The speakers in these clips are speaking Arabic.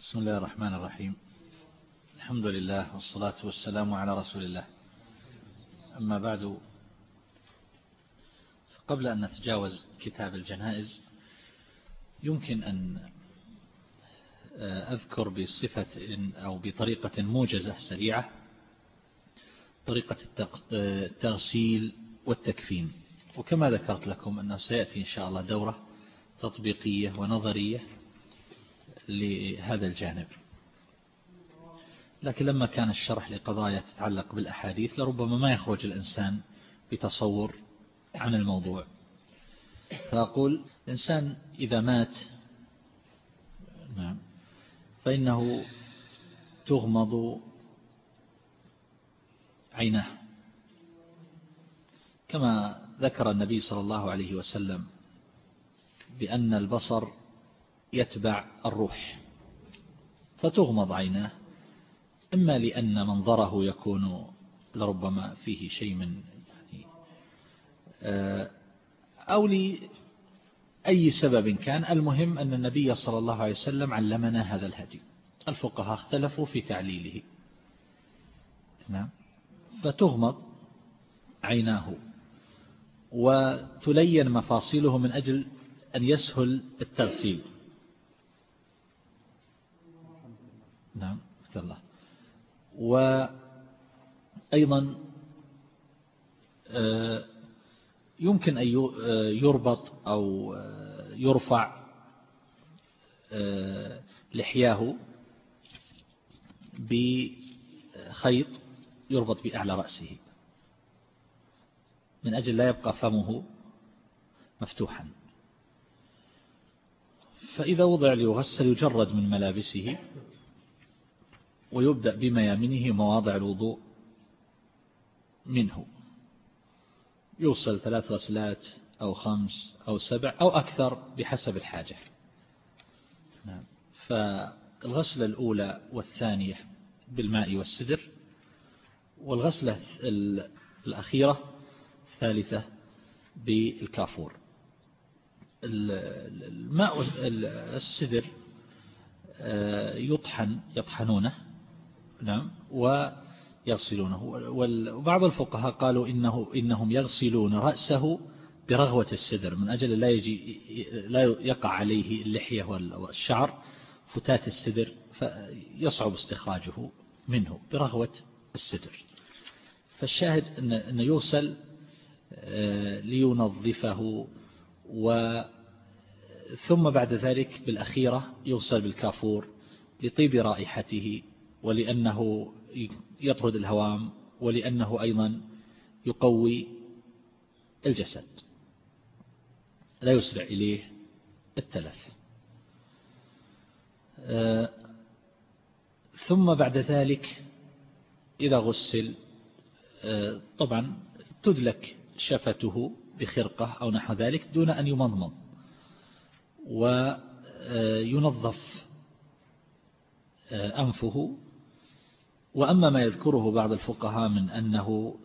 بسم الله الرحمن الرحيم. الحمد لله والصلاة والسلام على رسول الله. أما بعد قبل أن نتجاوز كتاب الجنائز يمكن أن أذكر بصفة أو بطريقة موجزة سريعة طريقة التغسيل والتكفين. وكما ذكرت لكم أنه سيأتي إن شاء الله دورة تطبيقية ونظرية لهذا الجانب. لكن لما كان الشرح لقضايا تتعلق بالأحاديث لربما ما يخرج الإنسان بتصور عن الموضوع. فأقول الإنسان إذا مات نعم فإنه تغمض عيناه. كما ذكر النبي صلى الله عليه وسلم بأن البصر يتبع الروح. فتغمض عيناه إما لأن منظره يكون لربما فيه شيء من يعني آه، أو لأي سبب كان. المهم أن النبي صلى الله عليه وسلم علمنا هذا الهدي. الفقهاء اختلفوا في تعليله. نعم. فتغمض عيناه وتلين مفاصيله من أجل أن يسهل التغسيل. نعم الله. وأيضا آه، يمكن أن يربط أو آه، يرفع آه، لحياه بخيط يربط بأعلى رأسه. من أجل لا يبقى فمه مفتوحا. فإذا وضع ليغسل يجرد من ملابسه. ويبدأ بميامنه مواضع الوضوء منه. يوصل ثلاث غسلات أو خمس أو سبع أو أكثر بحسب الحاجة. نعم. فالغسلة الأولى والثانية بالماء والسدر والغسلة الأخيرة الثالثة بالكافور. الماء السدر آه، يطحن يطحنونه. نعم ويغسلونه. وبعض الفقهاء قالوا إنه إنهم يغسلون رأسه برغوة السدر من أجل لا يجي لا يقع عليه اللحية والشعر فتات السدر فيصعب استخراجه منه برغوة السدر. فالشاهد أن, يوصل آه، لينظفه و ثم بعد ذلك بالأخيرة يغسل بالكافور لطيب رائحته ولأنه يطرد الهوام ولأنه أيضا يقوي الجسد. لا يسرع إليه التلف. آه، ثم بعد ذلك إذا غسل آه، طبعا تدلك شفته بخرقة أو نحو ذلك دون أن يمضمض وينظف آه، أنفه وأما ما يذكره بعض الفقهاء من أنه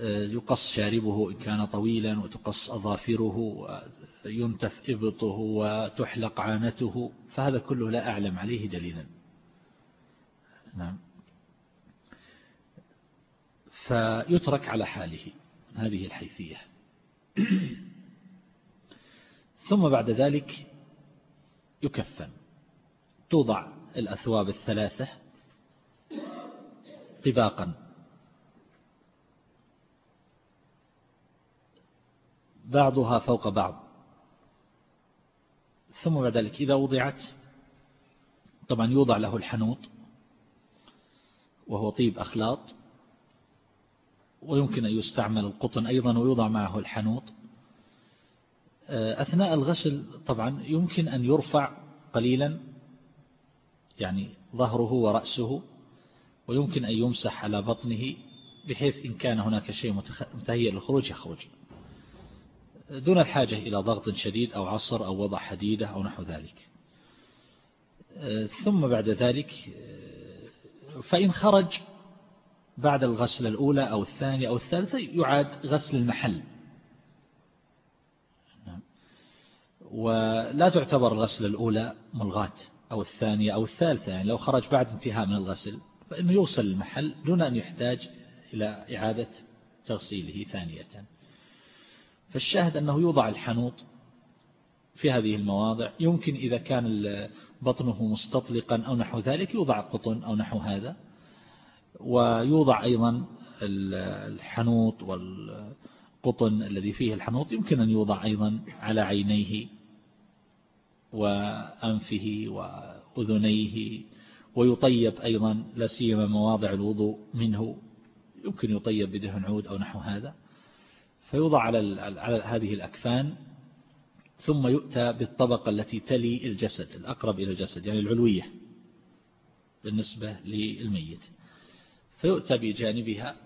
آه، يقص شاربه إن كان طويلا وتقص أظافره وينتف إبطه وتحلق عانته فهذا كله لا أعلم عليه دليلا. نعم. فيترك على حاله هذه الحيثية. ثم بعد ذلك يكفن. توضع الأثواب الثلاثة طباقا. بعضها فوق بعض. ثم بعد ذلك إذا وضعت طبعا يوضع له الحنوط وهو طيب أخلاط ويمكن أن يستعمل القطن أيضا ويوضع معه الحنوط. أثناء الغسل طبعا يمكن أن يرفع قليلا يعني ظهره ورأسه. ويمكن أن يمسح على بطنه بحيث إن كان هناك شيء متهيئ للخروج يخرج. دون الحاجة إلى ضغط شديد أو عصر أو وضع حديدة أو نحو ذلك. ثم بعد ذلك فإن خرج بعد الغسل الأولى أو الثانية أو الثالثة يعاد غسل المحل. نعم. ولا تعتبر الغسل الأولى ملغاة أو الثانية أو الثالثة يعني لو خرج بعد انتهاء من الغسل فإنه يوصل المحل دون أن يحتاج إلى إعادة تغسيله ثانية. فالشاهد أنه يوضع الحنوط في هذه المواضع. يمكن إذا كان بطنه مستطلقا أو نحو ذلك يوضع قطن أو نحو هذا. ويوضع أيضا الحنوط والقطن الذي فيه الحنوط. يمكن أن يوضع أيضا على عينيه وأنفه وأذنيه ويطيب أيضا لا سيما مواضع الوضوء منه. يمكن يطيب بدهن عود أو نحو هذا. فيوضع على على هذه الأكفان ثم يؤتى بالطبقة التي تلي الجسد الأقرب إلى الجسد يعني العلوية بالنسبة للميت. فيؤتى بجانبها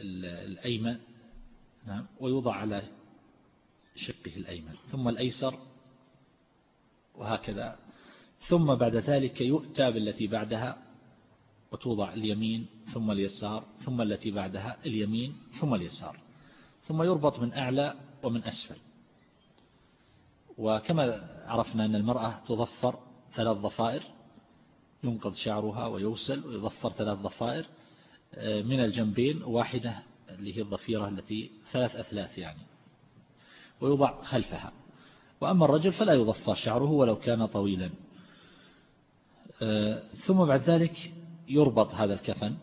الأيمن نعم ويوضع على شقه الأيمن ثم الأيسر وهكذا ثم بعد ذلك يؤتى بالتي بعدها وتوضع اليمين ثم اليسار ثم التي بعدها اليمين ثم اليسار ثم يربط من أعلى ومن أسفل. وكما عرفنا أن المرأة تظفر ثلاث ضفائر ينقض شعرها ويوسل ويظفر ثلاث ضفائر آه، من الجنبين واحدة اللي هي الضفيرة التي ثلاث أثلاث يعني ويوضع خلفها. وأما الرجل فلا يضفر شعره ولو كان طويلا. ثم بعد ذلك يربط هذا الكفن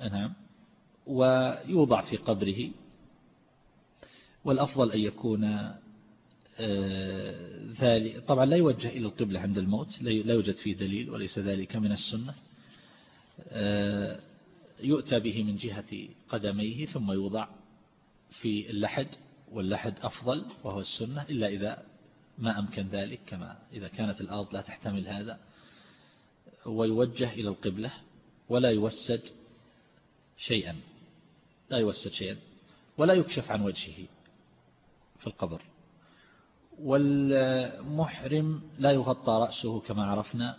نعم ويوضع في قبره. والأفضل أن يكون آه، ذلك طبعا لا يوجه إلى القبلة عند الموت لا يوجد فيه دليل وليس ذلك من السنة. آه، يؤتى به من جهة قدميه ثم يوضع في اللحد واللحد أفضل وهو السنة إلا إذا ما أمكن ذلك كما إذا كانت الأرض لا تحتمل هذا. ويوجه إلى القبلة ولا يوسد شيئا. لا يوسد شيئا ولا يكشف عن وجهه في القبر. والمحرم لا يغطى رأسه كما عرفنا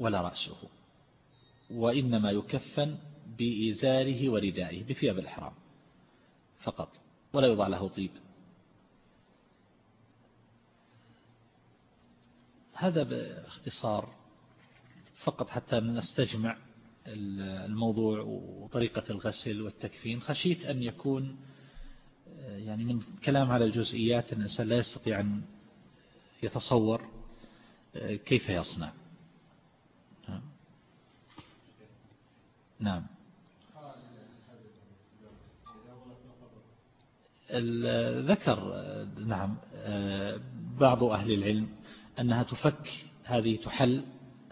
ولا رأسه وإنما يكفن بإزاره وردائه بثياب الإحرام فقط ولا يوضع له طيب. هذا باختصار فقط حتى نستجمع الموضوع وطريقة الغسل والتكفين. خشيت أن يكون يعني من كلام على الجزئيات الإنسان لا يستطيع أن يتصور كيف يصنع. نعم. ذكر نعم بعض أهل العلم أنها تفك هذه تحل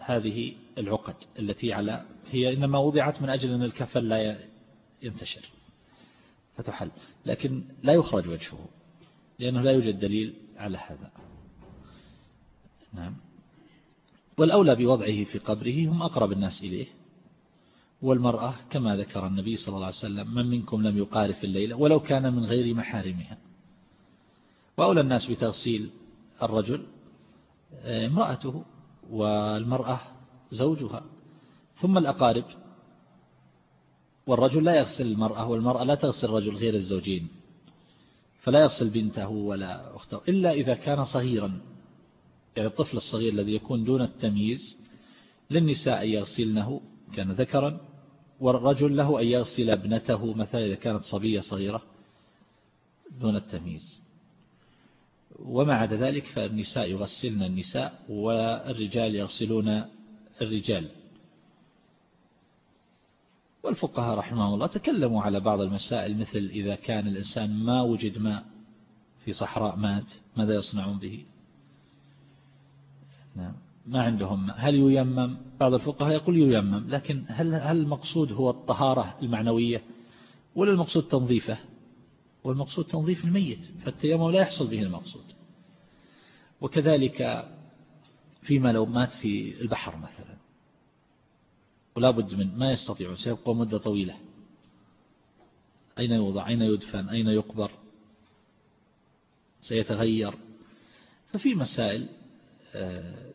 هذه العقد التي على هي إنما وضعت من أجل أن الكفل لا ينتشر فتحل. لكن لا يخرج وجهه لأنه لا يوجد دليل على هذا. نعم. والأولى بوضعه في قبره هم أقرب الناس إليه والمرأة كما ذكر النبي صلى الله عليه وسلم من منكم لم يقارف الليلة ولو كان من غير محارمها. وأولى الناس بتغسيل الرجل امرأته والمرأة زوجها. ثم الأقارب. والرجل لا يغسل المرأة والمرأة لا تغسل الرجل غير الزوجين. فلا يغسل بنته ولا أخته إلا إذا كان صغيرا. يعني الطفل الصغير الذي يكون دون التمييز للنساء أن يغسلنه كان ذكرا. والرجل له أن يغسل ابنته مثلا إذا كانت صبية صغيرة دون التمييز. وما عدا ذلك فالنساء يغسلن النساء والرجال يغسلون الرجال. والفقهاء رحمه الله تكلموا على بعض المسائل مثل إذا كان الإنسان ما وجد ماء في صحراء مات ماذا يصنعون به؟ نعم ما عندهم هل ييمم؟ بعض الفقهاء يقول ييمم لكن هل هل المقصود هو الطهارة المعنوية ولا المقصود تنظيفه؟ والمقصود تنظيف الميت فالتيمم لا يحصل به المقصود. وكذلك فيما لو مات في البحر مثلا. ولا بد من ما يستطيع سيبقى مدة طويلة. أين يوضع؟ أين يدفن؟ أين يقبر؟ سيتغير. ففي مسائل آه،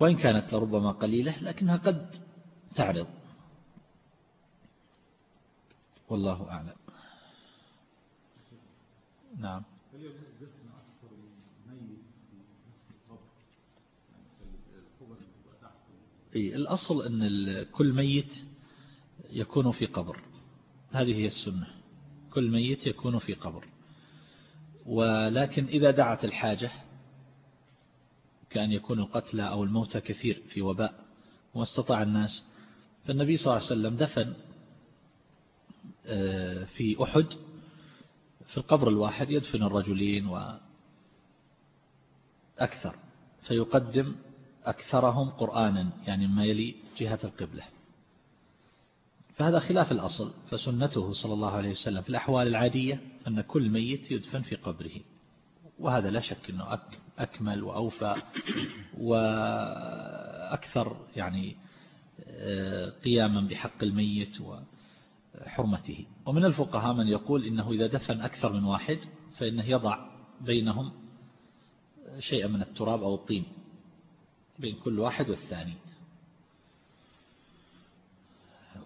وإن كانت لربما قليلة لكنها قد تعرض. والله أعلم. نعم. هل دفن ميت الأصل أن كل ميت يكون في قبر. هذه هي السنة. كل ميت يكون في قبر. ولكن إذا دعت الحاجة كأن يكون القتلى أو الموتى كثير في وباء واستطاع الناس فالنبي صلى الله عليه وسلم دفن آه، في أحد في القبر الواحد يدفن الرجلين وأكثر فيقدم أكثرهم قرآنا يعني ما يلي جهة القبلة. فهذا خلاف الأصل فسنته صلى الله عليه وسلم في الأحوال العادية أن كل ميت يدفن في قبره. وهذا لا شك أنه أكمل وأوفى وأكثر يعني آه، قياما بحق الميت وحرمته ومن الفقهاء من يقول إنه إذا دفن أكثر من واحد فإنه يضع بينهم شيئا من التراب أو الطين بين كل واحد والثاني.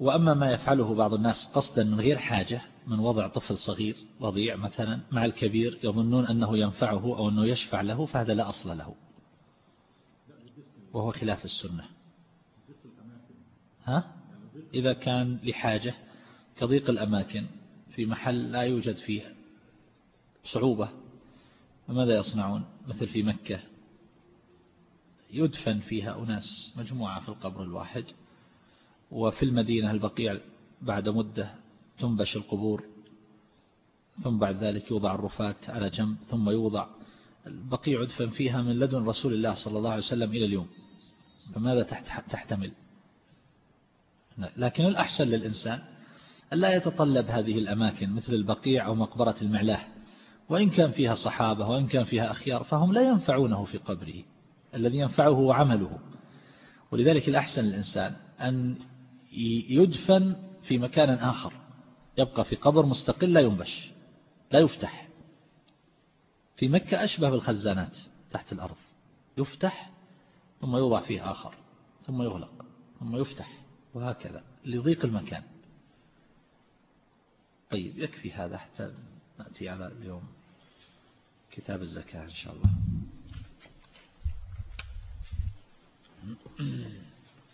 وأما ما يفعله بعض الناس قصدا من غير حاجة من وضع طفل صغير رضيع مثلا مع الكبير يظنون أنه ينفعه أو أنه يشفع له فهذا لا أصل له. وهو خلاف السنة. ها؟ إذا كان لحاجة كضيق الأماكن في محل لا يوجد فيه صعوبة فماذا يصنعون؟ مثل في مكة يدفن فيها أناس مجموعة في القبر الواحد وفي المدينة البقيع بعد مدة تنبش القبور ثم بعد ذلك يوضع الرفات على جنب ثم يوضع البقيع يدفن فيها من لدن رسول الله صلى الله عليه وسلم إلى اليوم. فماذا تحتمل؟ لكن الأحسن للإنسان ألا يتطلب هذه الأماكن مثل البقيع أو مقبرة المعلاه وإن كان فيها صحابة وإن كان فيها أخيار فهم لا ينفعونه في قبره الذي ينفعه هو عمله. ولذلك الأحسن للإنسان أن يدفن في مكان آخر يبقى في قبر مستقل لا ينبش لا يفتح. في مكة أشبه بالخزانات تحت الأرض يفتح ثم يوضع فيه آخر ثم يغلق ثم يفتح وهكذا لضيق المكان. طيب يكفي هذا حتى نأتي على اليوم كتاب الزكاة إن شاء الله.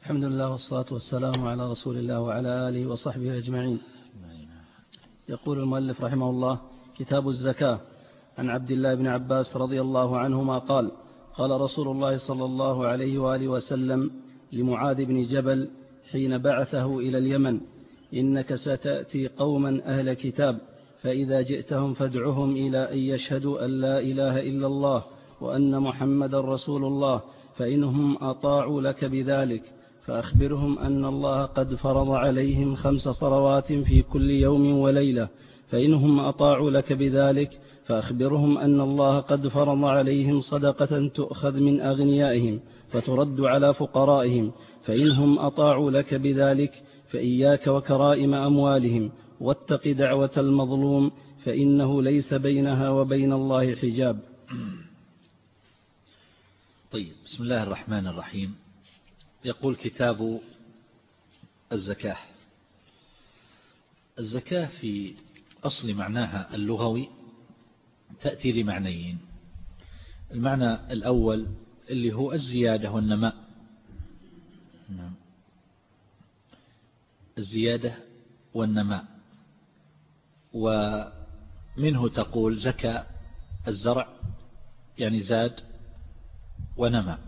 الحمد لله والصلاة والسلام على رسول الله وعلى آله وصحبه أجمعين. يقول المؤلف رحمه الله كتاب الزكاة عن عبد الله بن عباس رضي الله عنهما قال قال رسول الله صلى الله عليه وآله وسلم لمعاذ بن جبل حين بعثه إلى اليمن. إنك ستأتي قوما أهل كتاب فإذا جئتهم فادعهم إلى أن يشهدوا أن لا إله إلا الله وأن محمد رسول الله فإنهم أطاعوا لك بذلك. فأخبرهم أن الله قد فرض عليهم خمس صلوات في كل يوم وليلة فإنهم أطاعوا لك بذلك. فأخبرهم أن الله قد فرض عليهم صدقة تؤخذ من أغنيائهم فترد على فقرائهم فإنهم أطاعوا لك بذلك. فإياك وكرائم أموالهم واتق دعوة المظلوم فإنه ليس بينها وبين الله حجاب. طيب بسم الله الرحمن الرحيم. يقول كتاب الزكاة. الزكاة في أصل معناها اللغوي تأتي لمعنيين. المعنى الأول اللي هو الزيادة والنماء. نعم. الزيادة والنماء. ومنه تقول زكى الزرع يعني زاد ونمى.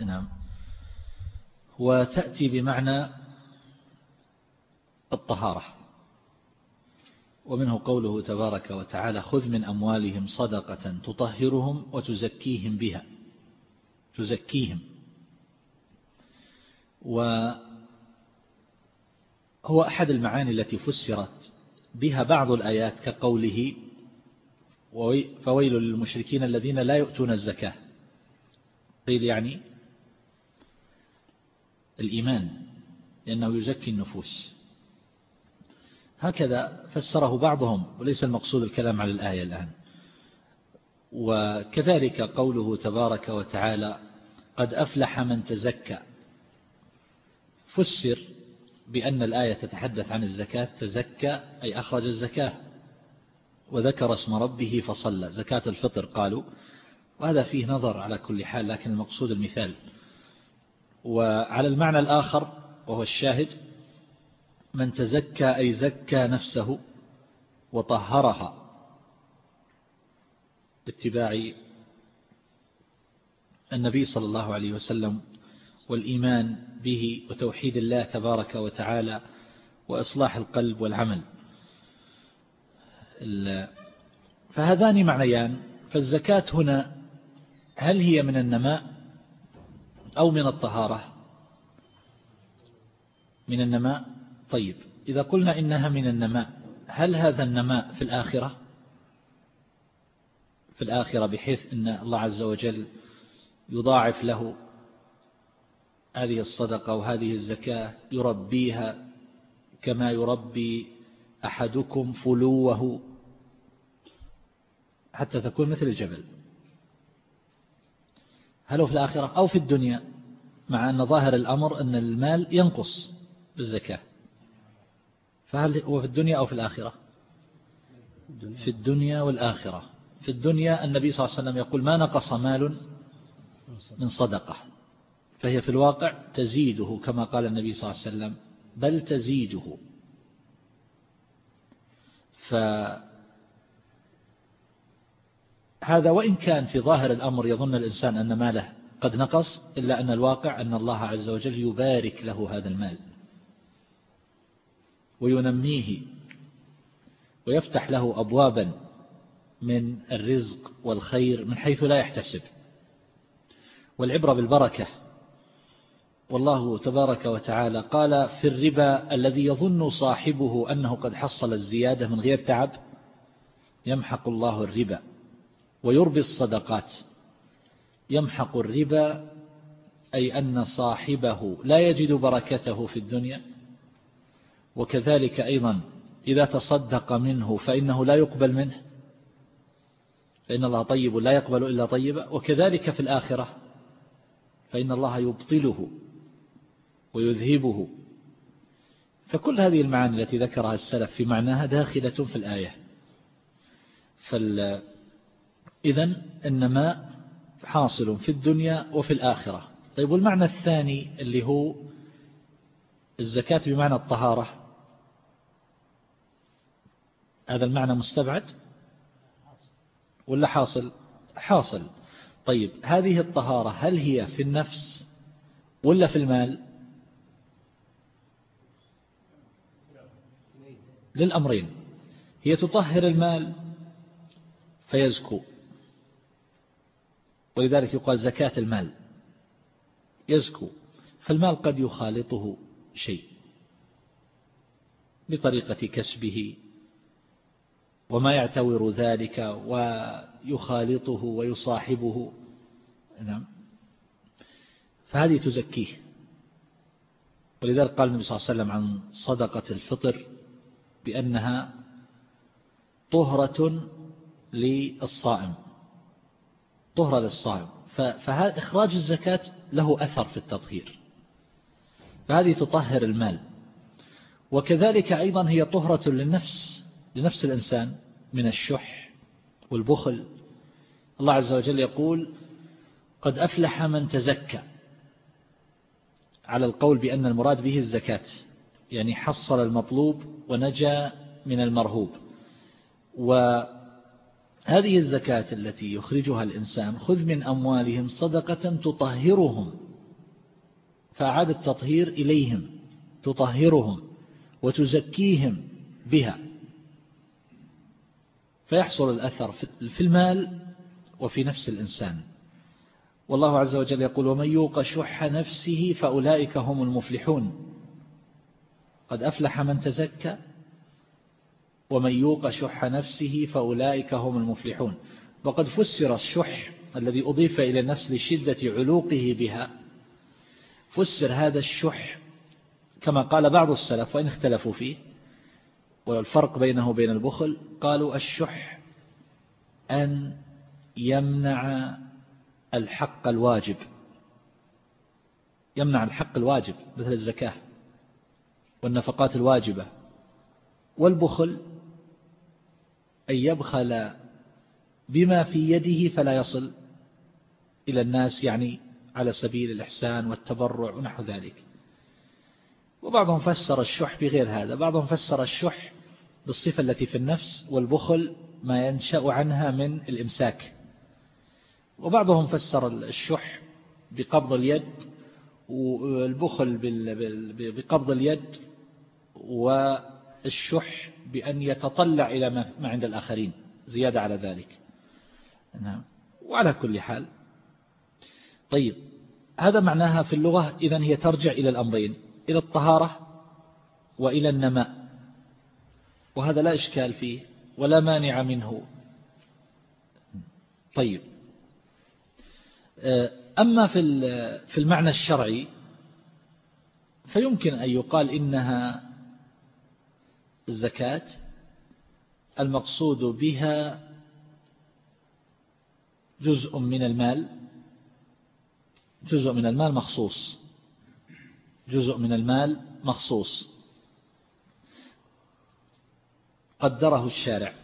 نعم. وتأتي بمعنى الطهارة. ومنه قوله تبارك وتعالى خذ من أموالهم صدقة تطهرهم وتزكيهم بها. تزكيهم. وهو أحد المعاني التي فسرت بها بعض الآيات كقوله فويل للمشركين الذين لا يؤتون الزكاة. قيل يعني الإيمان لأنه يزكي النفوس. هكذا فسره بعضهم وليس المقصود الكلام على الآية الآن. وكذلك قوله تبارك وتعالى قد أفلح من تزكى. فسر بأن الآية تتحدث عن الزكاة تزكى أي أخرج الزكاة وذكر اسم ربه فصلى. زكاة الفطر قالوا وهذا فيه نظر على كل حال لكن المقصود المثال. وعلى المعنى الآخر وهو الشاهد من تزكى أي زكى نفسه وطهرها باتباع النبي صلى الله عليه وسلم والإيمان به وتوحيد الله تبارك وتعالى وإصلاح القلب والعمل. فهذان معنيان. فالزكاة هنا هل هي من النماء أو من الطهارة؟ من النماء؟ طيب إذا قلنا إنها من النماء هل هذا النماء في الآخرة؟ في الآخرة بحيث أن الله عز وجل يضاعف له هذه الصدقة وهذه الزكاة يربيها كما يربي أحدكم فلوه حتى تكون مثل الجبل. هل هو في الآخرة أو في الدنيا؟ مع أن ظاهر الأمر أن المال ينقص بالزكاة. فهل هو في الدنيا أو في الآخرة؟ في الدنيا والآخرة. في الدنيا النبي صلى الله عليه وسلم يقول ما نقص مال من صدقة. فهي في الواقع تزيده كما قال النبي صلى الله عليه وسلم بل تزيده. فهذا وإن كان في ظاهر الأمر يظن الإنسان أن ماله قد نقص إلا أن الواقع أن الله عز وجل يبارك له هذا المال. وينميه. ويفتح له أبوابا من الرزق والخير من حيث لا يحتسب. والعبرة بالبركة. والله تبارك وتعالى قال في الربا الذي يظن صاحبه أنه قد حصل الزيادة من غير تعب يمحق الله الربا ويربي الصدقات. يمحق الربا أي أن صاحبه لا يجد بركته في الدنيا. وكذلك أيضا إذا تصدق منه فإنه لا يقبل منه. فإن الله طيب لا يقبل إلا طيبا. وكذلك في الآخرة فإن الله يبطله. ويذهبه. فكل هذه المعاني التي ذكرها السلف في معناها داخلة في الآية. فال إذن النماء حاصل في الدنيا وفي الآخرة. طيب والمعنى الثاني اللي هو الزكاة بمعنى الطهارة؟ هذا المعنى مستبعد؟ ولا حاصل؟ حاصل. طيب هذه الطهارة هل هي في النفس ولا في المال؟ للأمرين. هي تطهر المال فيزكو ولذلك يقال زكاة المال يزكو فالمال قد يخالطه شيء بطريقة كسبه وما يعتور ذلك ويخالطه ويصاحبه. نعم. فهذه تزكيه. ولذلك قال النبي صلى الله عليه وسلم عن صدقة الفطر بأنها طهرة للصائم. طهرة للصائم. فهذا إخراج الزكاة له أثر في التطهير. فهذه تطهر المال. وكذلك أيضا هي طهرة للنفس لنفس الإنسان من الشح والبخل. الله عز وجل يقول قد أفلح من تزكى على القول بأن المراد به الزكاة. يعني حصل المطلوب ونجا من المرهوب. وهذه الزكاة التي يخرجها الإنسان خذ من أموالهم صدقة تطهرهم. فأعاد التطهير إليهم تطهرهم وتزكيهم بها. فيحصل الأثر في المال وفي نفس الإنسان. والله عز وجل يقول ومن يوق شح نفسه فأولئك هم المفلحون. قد أفلح من تزكى ومن يوق شح نفسه فأولئك هم المفلحون. وقد فسر الشح الذي أضيف إلى النفس لشدة علوقه بها. فسر هذا الشح كما قال بعض السلف وإن اختلفوا فيه والفرق بينه وبين البخل قالوا الشح أن يمنع الحق الواجب. يمنع الحق الواجب مثل الزكاة. والنفقات الواجبة. والبخل أن يبخل بما في يده فلا يصل إلى الناس يعني على سبيل الإحسان والتبرع ونحو ذلك. وبعضهم فسر الشح بغير هذا. بعضهم فسر الشح بالصفة التي في النفس والبخل ما ينشأ عنها من الإمساك. وبعضهم فسر الشح بقبض اليد والبخل بقبض اليد والشح بأن يتطلع إلى ما عند الآخرين زيادة على ذلك. نعم. وعلى كل حال طيب هذا معناها في اللغة إذا هي ترجع إلى الأمرين إلى الطهارة وإلى النماء. وهذا لا إشكال فيه ولا مانع منه. طيب. أما في في المعنى الشرعي فيمكن أن يقال إنها الزكاة المقصود بها جزء من المال جزء من المال مخصوص جزء من المال مخصوص. قدره الشارع.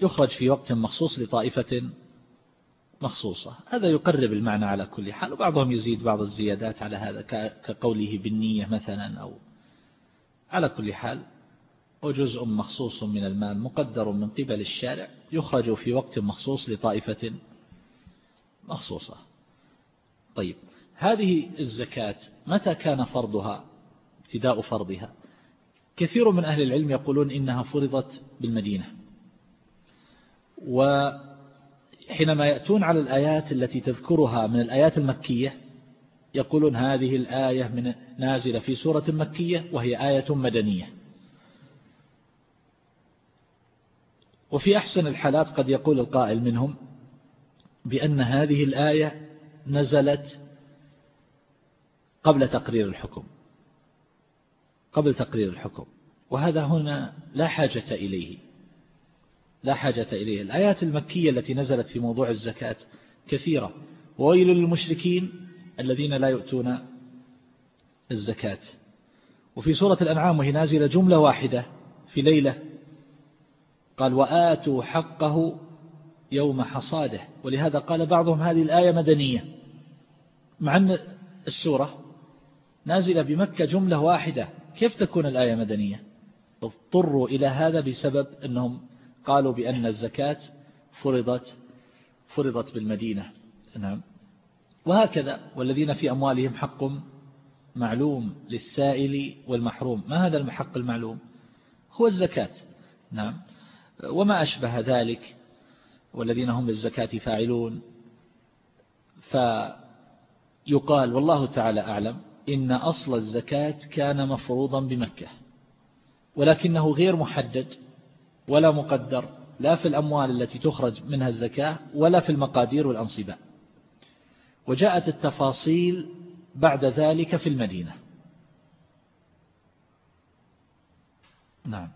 يخرج في وقت مخصوص لطائفة مخصوصة. هذا يقرب المعنى على كل حال وبعضهم يزيد بعض الزيادات على هذا كقوله بالنية مثلا أو على كل حال وجزء مخصوص من المال مقدر من قبل الشارع يخرج في وقت مخصوص لطائفة مخصوصة. طيب هذه الزكاة متى كان فرضها؟ ابتداء فرضها. كثير من أهل العلم يقولون إنها فرضت بالمدينة. وحينما يأتون على الآيات التي تذكرها من الآيات المكية يقولون هذه الآية من نازلة في سورة مكية وهي آية مدنية. وفي أحسن الحالات قد يقول القائل منهم بأن هذه الآية نزلت قبل تقرير الحكم. قبل تقرير الحكم. وهذا هنا لا حاجة إليه. لا حاجة إليه الآيات المكية التي نزلت في موضوع الزكاة كثيرة. وويل للمشركين الذين لا يؤتون الزكاة. وفي سورة الأنعام وهي نازلة جملة واحدة في ليلة قال وآتوا حقه يوم حصاده. ولهذا قال بعضهم هذه الآية مدنية. مع أن السورة نازلة بمكة جملة واحدة. كيف تكون الآية مدنية؟ اضطروا إلى هذا بسبب أنهم قالوا بأن الزكاة فرضت فرضت بالمدينة. نعم. وهكذا والذين في أموالهم حق معلوم للسائل والمحروم. ما هذا الحق المعلوم؟ هو الزكاة. نعم. وما أشبه ذلك؟ والذين هم بالزكاة فاعلون. فيقال والله تعالى أعلم إن أصل الزكاة كان مفروضا بمكة ولكنه غير محدد. ولا مقدر لا في الأموال التي تخرج منها الزكاة ولا في المقادير والأنصباء وجاءت التفاصيل بعد ذلك في المدينة. نعم.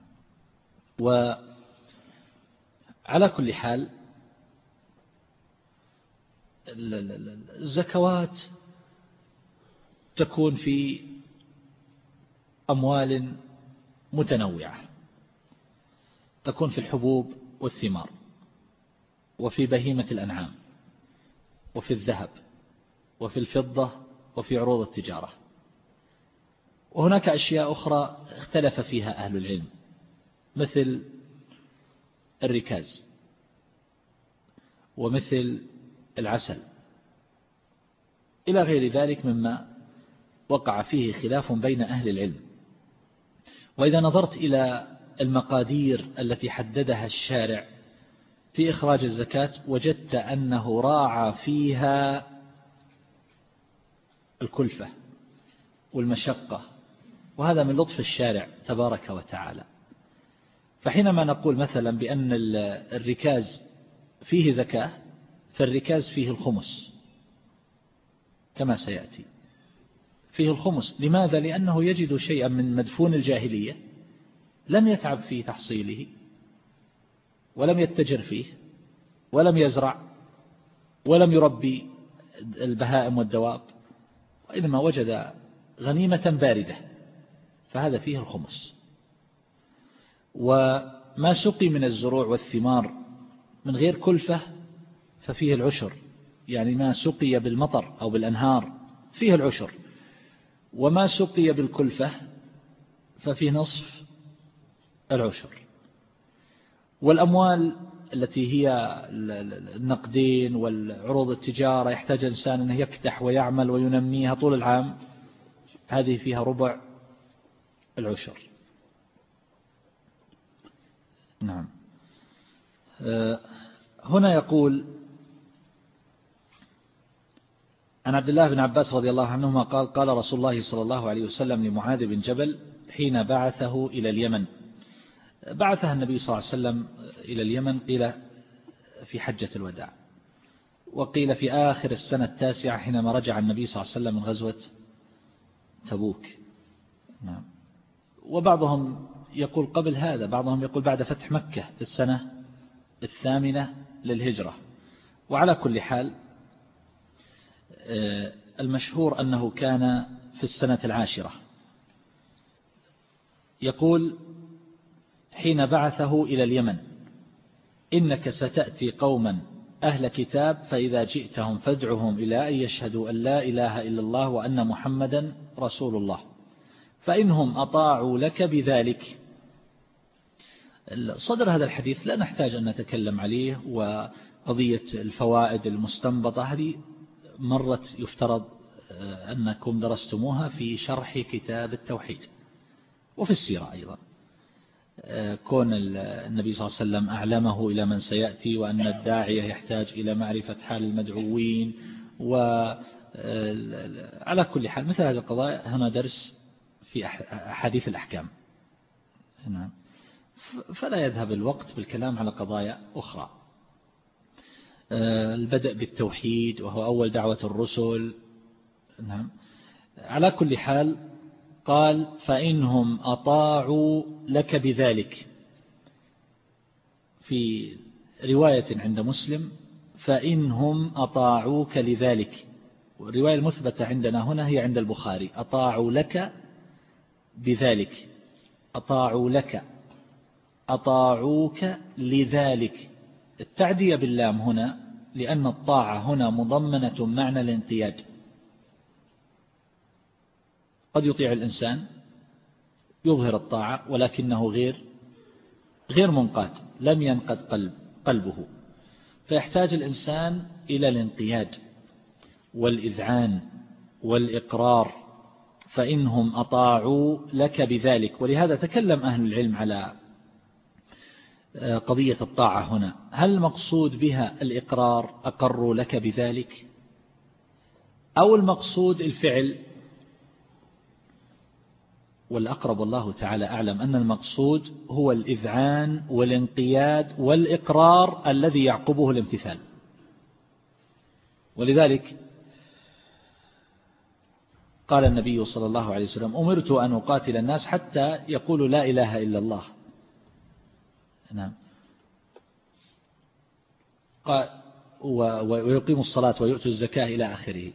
وعلى كل حال الزكوات تكون في أموال متنوعة. تكون في الحبوب والثمار وفي بهيمة الأنعام وفي الذهب وفي الفضة وفي عروض التجارة. وهناك أشياء أخرى اختلف فيها أهل العلم مثل الركاز ومثل العسل. إلى غير ذلك مما وقع فيه خلاف بين أهل العلم. وإذا نظرت إلى المقادير التي حددها الشارع في إخراج الزكاة وجدت أنه راعى فيها الكلفة والمشقة وهذا من لطف الشارع تبارك وتعالى. فحينما نقول مثلا بأن الركاز فيه زكاة فالركاز فيه الخمس كما سيأتي. فيه الخمس. لماذا؟ لأنه يجد شيئا من مدفون الجاهلية لم يتعب في تحصيله ولم يتجر فيه ولم يزرع ولم يربي البهائم والدواب وإنما وجد غنيمة باردة فهذا فيه الخمس. وما سقي من الزروع والثمار من غير كلفة ففيه العشر يعني ما سقي بالمطر أو بالأنهار فيه العشر وما سقي بالكلفة ففيه نصف العشر. والأموال التي هي النقدين والعروض التجارة يحتاج إنسان أنه يكدح ويعمل وينميها طول العام. هذه فيها ربع العشر. نعم. آه، هنا يقول عن عبد الله بن عباس رضي الله عنهما قال قال رسول الله صلى الله عليه وسلم لمعاذ بن جبل حين بعثه إلى اليمن. بعثها النبي صلى الله عليه وسلم إلى اليمن قيل في حجة الوداع وقيل في آخر السنة التاسعة حينما رجع النبي صلى الله عليه وسلم من غزوة تبوك. نعم. وبعضهم يقول قبل هذا بعضهم يقول بعد فتح مكة في السنة الثامنة للهجرة. وعلى كل حال آه، المشهور أنه كان في السنة العاشرة. يقول حين بعثه إلى اليمن. إنك ستأتي قوما أهل كتاب فإذا جئتهم فادعهم إلى أن يشهدوا أن لا إله إلا الله وأن محمدا رسول الله. فإنهم أطاعوا لك بذلك. صدر هذا الحديث لا نحتاج أن نتكلم عليه وقضية الفوائد المستنبطة هذه مرت يفترض آه، أنكم درستموها في شرح كتاب التوحيد وفي السيرة أيضا. كون النبي صلى الله عليه وسلم أعلمه إلى من سيأتي وأن الداعية يحتاج إلى معرفة حال المدعوين وعلى آه، كل حال مثل هذه القضايا هنا درس في أحاديث الأحكام. نعم. فلا يذهب الوقت بالكلام على قضايا أخرى. آه، البدء بالتوحيد وهو أول دعوة الرسل. نعم. على كل حال قال فإنهم أطاعوا لك بذلك. في رواية عند مسلم فإنهم أطاعوك لذلك. والرواية المثبتة عندنا هنا هي عند البخاري. أطاعوا لك بذلك. أطاعوا لك. أطاعوك لذلك. التعدية باللام هنا لأن الطاعة هنا مضمنة معنى الانقياد. قد يطيع الإنسان يظهر الطاعة ولكنه غير غير منقاد لم ينقد قلب قلبه. فيحتاج الإنسان إلى الانقياد والإذعان والإقرار فإنهم أطاعوا لك بذلك. ولهذا تكلم أهل العلم على آه، قضية الطاعة هنا. هل المقصود بها الإقرار أقروا لك بذلك؟ أو المقصود الفعل والأقرب والله تعالى أعلم أن المقصود هو الإذعان والانقياد والإقرار الذي يعقبه الامتثال. ولذلك قال النبي صلى الله عليه وسلم أمرت أن أقاتل الناس حتى يقولوا لا إله إلا الله. نعم. ويقيم الصلاة ويؤتوا الزكاة إلى آخره.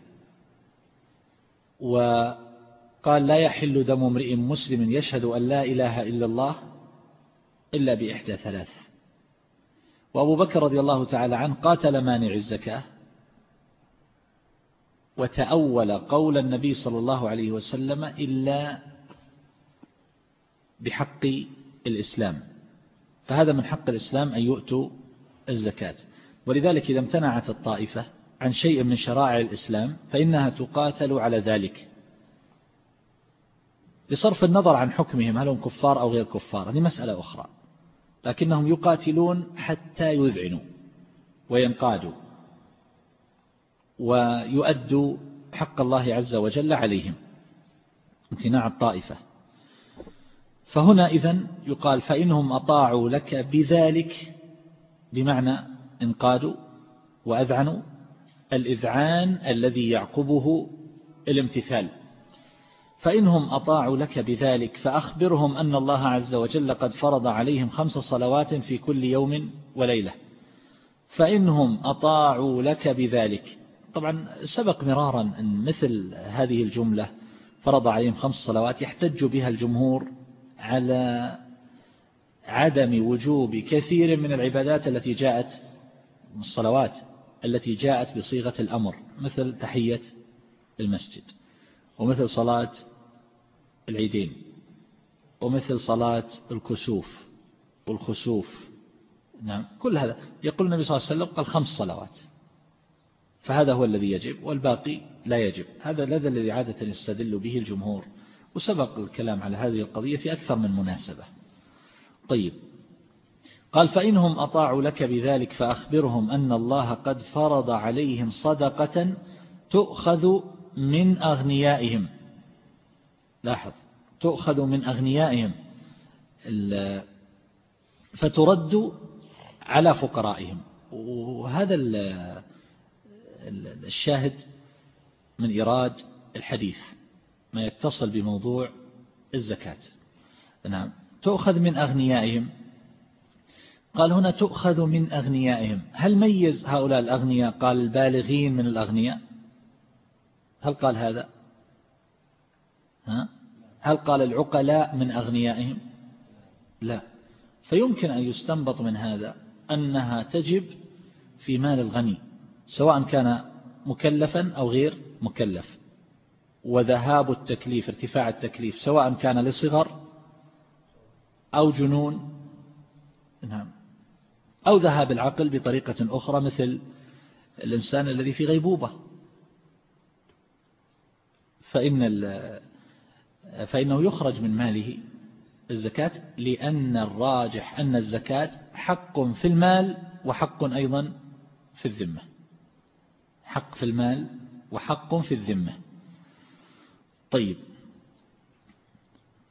وقال لا يحل دم امرئ مسلم يشهد أن لا إله إلا الله إلا بإحدى ثلاث. وأبو بكر رضي الله تعالى عنه قاتل مانع الزكاة وتأول قول النبي صلى الله عليه وسلم إلا بحق الإسلام. فهذا من حق الإسلام أن يؤتوا الزكاة. ولذلك إذا امتنعت الطائفة عن شيء من شرائع الإسلام فإنها تقاتل على ذلك. بصرف النظر عن حكمهم هل هم كفار أو غير كفار؟ هذه مسألة أخرى. لكنهم يقاتلون حتى يذعنوا وينقادوا ويؤدوا حق الله عز وجل عليهم امتناع الطائفة. فهنا إذن يقال فإنهم أطاعوا لك بذلك بمعنى انقادوا وأذعنوا الإذعان الذي يعقبه الامتثال. فإنهم أطاعوا لك بذلك فأخبرهم أن الله عز وجل قد فرض عليهم خمس صلوات في كل يوم وليلة. فإنهم أطاعوا لك بذلك. طبعا سبق مرارا أن مثل هذه الجملة فرض عليهم خمس صلوات يحتج بها الجمهور على عدم وجوب كثير من العبادات التي جاءت الصلوات التي جاءت بصيغة الأمر مثل تحية المسجد ومثل صلاة العيدين. ومثل صلاة الكسوف والخسوف. نعم كل هذا. يقول النبي صلى الله عليه وسلم قال خمس صلوات. فهذا هو الذي يجب والباقي لا يجب. هذا هذا الذي عادة يستدل به الجمهور. وسبق الكلام على هذه القضية في أكثر من مناسبة. طيب. قال فإنهم أطاعوا لك بذلك فأخبرهم أن الله قد فرض عليهم صدقة تؤخذ من أغنيائهم. لاحظ تؤخذ من أغنيائهم فترد على فقرائهم. وهذا الشاهد من إيراد الحديث ما يتصل بموضوع الزكاة. نعم تؤخذ من أغنيائهم. قال هنا تؤخذ من أغنيائهم. هل ميز هؤلاء الأغنياء؟ قال البالغين من الأغنياء. هل قال هذا؟ ها؟ هل قال العقلاء من أغنيائهم؟ لا. فيمكن أن يستنبط من هذا أنها تجب في مال الغني سواء كان مكلفا أو غير مكلف. وذهاب التكليف ارتفاع التكليف سواء كان لصغر أو جنون نعم أو ذهاب العقل بطريقة أخرى مثل الإنسان الذي في غيبوبة. فإن فإنه يخرج من ماله الزكاة لأن الراجح أن الزكاة حق في المال وحق أيضا في الذمة. حق في المال وحق في الذمة. طيب.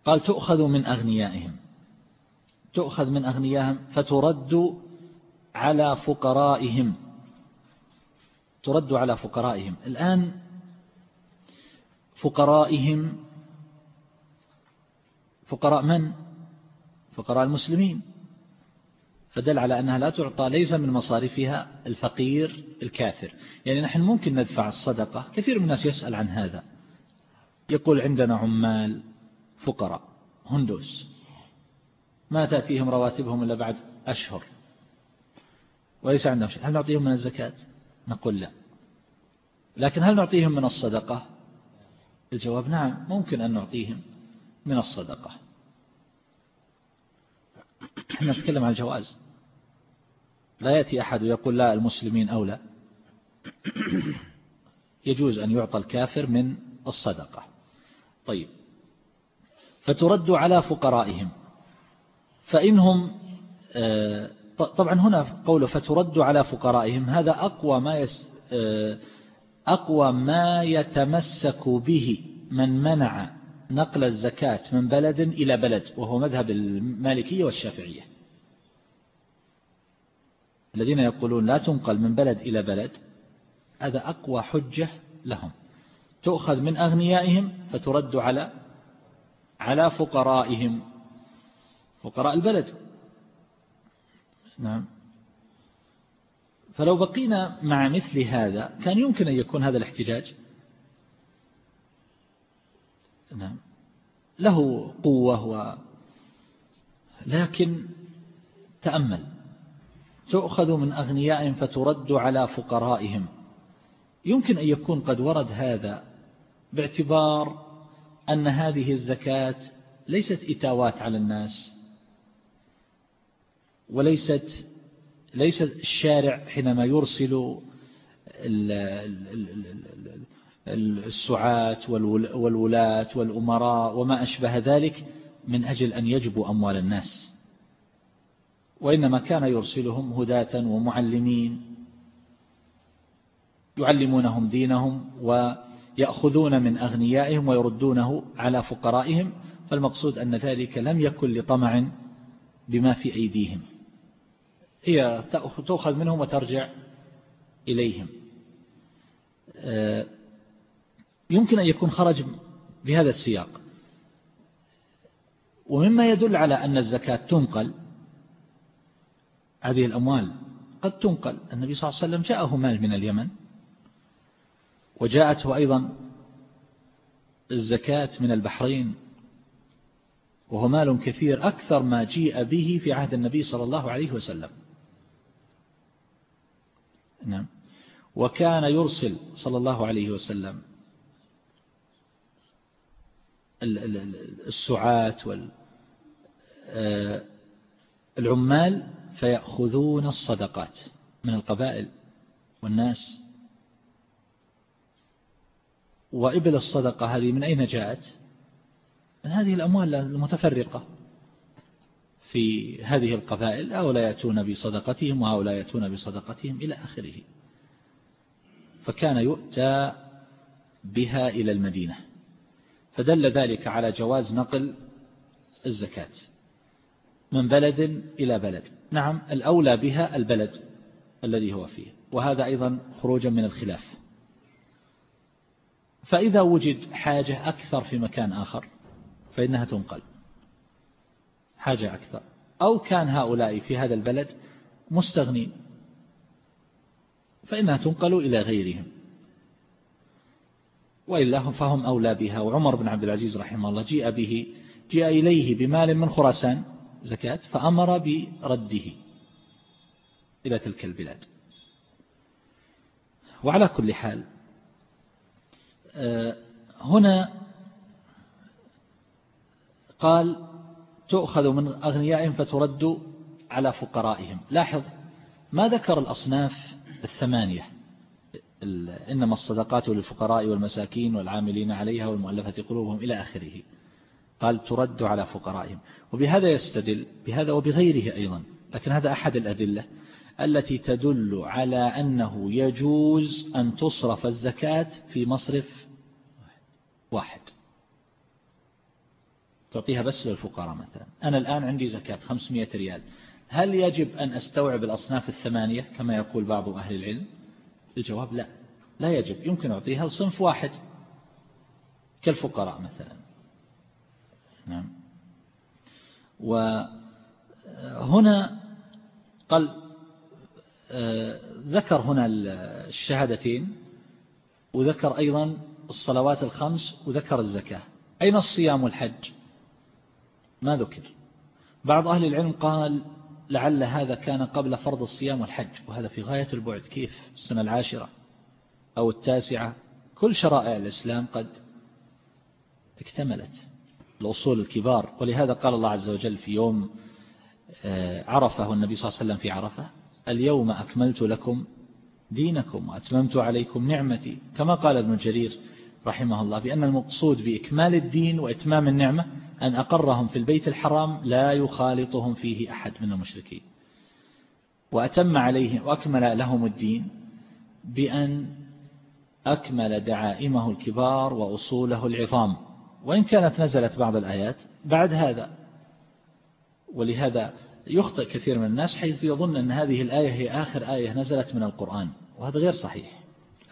قال تؤخذ من أغنيائهم. تؤخذ من أغنيائهم فترد على فقرائهم. ترد على فقرائهم. الآن فقرائهم فقراء من؟ فقراء المسلمين. فدل على أنها لا تعطى ليس من مصاريفها الفقير الكافر. يعني نحن ممكن ندفع الصدقة كثير من الناس يسأل عن هذا. يقول عندنا عمال فقراء هندوس. ما تأتيهم رواتبهم إلا بعد أشهر؟ وليس عندهم شيء. هل نعطيهم من الزكاة؟ نقول لا. لكن هل نعطيهم من الصدقة؟ الجواب نعم ممكن أن نعطيهم. من الصدقة. إحنا نتكلم عن الجواز. لا يأتي أحد ويقول لا المسلمين أولى يجوز أن يعطى الكافر من الصدقة. طيب. فترد على فقرائهم. فإنهم آه، طبعا هنا قوله فترد على فقرائهم. هذا أقوى ما يس آه، أقوى ما يتمسك به من منع نقل الزكاة من بلد إلى بلد وهو مذهب المالكية والشافعية. الذين يقولون لا تنقل من بلد إلى بلد هذا أقوى حجة لهم. تؤخذ من أغنيائهم فترد على على فقرائهم فقراء البلد. نعم. فلو بقينا مع مثل هذا كان يمكن أن يكون هذا الاحتجاج. نعم. له قوة و لكن تأمل. تؤخذ من أغنيائهم فترد على فقرائهم. يمكن أن يكون قد ورد هذا باعتبار أن هذه الزكاة ليست إتاوات على الناس وليست ليس الشارع حينما يرسل السعاة والولاة والأمراء وما أشبه ذلك من أجل أن يجبوا أموال الناس. وإنما كان يرسلهم هداة ومعلمين يعلمونهم دينهم ويأخذون من أغنيائهم ويردونه على فقرائهم فالمقصود أن ذلك لم يكن لطمع بما في أيديهم. هي تأخذ منهم وترجع إليهم. آه، يمكن أن يكون خرج بهذا السياق. ومما يدل على أن الزكاة تنقل هذه الأموال قد تنقل. النبي صلى الله عليه وسلم جاءه مال من اليمن وجاءته أيضا الزكاة من البحرين وهو مال كثير أكثر ما جيء به في عهد النبي صلى الله عليه وسلم. نعم. وكان يرسل صلى الله عليه وسلم السعاة والعمال آه، فيأخذون الصدقات من القبائل والناس. وإبل الصدقة هذه من أين جاءت؟ من هذه الأموال المتفرقة في هذه القبائل. هؤلاء يأتون بصدقتهم وهؤلاء يأتون بصدقتهم إلى آخره. فكان يؤتى بها إلى المدينة. فدل ذلك على جواز نقل الزكاة من بلد إلى بلد. نعم الأولى بها البلد الذي هو فيه وهذا أيضا خروجا من الخلاف. فإذا وجد حاجة أكثر في مكان آخر فإنها تنقل. حاجة أكثر. أو كان هؤلاء في هذا البلد مستغنين فإنها تنقل إلى غيرهم. وإلا فهم أولى بها. وعمر بن عبد العزيز رحمه الله جيء به جاء إليه بمال من خراسان زكاة فأمر برده إلى تلك البلاد. وعلى كل حال آه، هنا قال تؤخذ من أغنيائهم فترد على فقرائهم. لاحظ ما ذكر الأصناف الثمانية؟ إنما الصدقات للفقراء والمساكين والعاملين عليها والمؤلفة قلوبهم إلى آخره. قال ترد على فقرائهم. وبهذا يستدل بهذا وبغيره أيضا لكن هذا أحد الأدلة التي تدل على أنه يجوز أن تصرف الزكاة في مصرف واحد. تعطيها بس للفقراء مثلا. أنا الآن عندي زكاة 500 ريال. هل يجب أن أستوعب الأصناف الثمانية؟ كما يقول بعض أهل العلم. الجواب لا. لا يجب. يمكن أعطيها لصنف واحد. كالفقراء مثلا. نعم. وهنا قال ذكر هنا الشهادتين وذكر أيضا الصلوات الخمس وذكر الزكاة. أين الصيام والحج؟ ما ذكر. بعض أهل العلم قال لعل هذا كان قبل فرض الصيام والحج وهذا في غاية البعد. كيف؟ السنة العاشرة أو التاسعة كل شرائع الإسلام قد اكتملت الأصول الكبار. ولهذا قال الله عز وجل في يوم آه، عرفة النبي صلى الله عليه وسلم في عرفة اليوم أكملت لكم دينكم وأتممت عليكم نعمتي. كما قال ابن جرير رحمه الله بأن المقصود بإكمال الدين وإتمام النعمة أن أقرهم في البيت الحرام لا يخالطهم فيه أحد من المشركين. وأتم عليهم وأكمل لهم الدين بأن أكمل دعائمه الكبار وأصوله العظام. وإن كانت نزلت بعض الآيات بعد هذا. ولهذا يخطئ كثير من الناس حيث يظن أن هذه الآية هي آخر آية نزلت من القرآن. وهذا غير صحيح.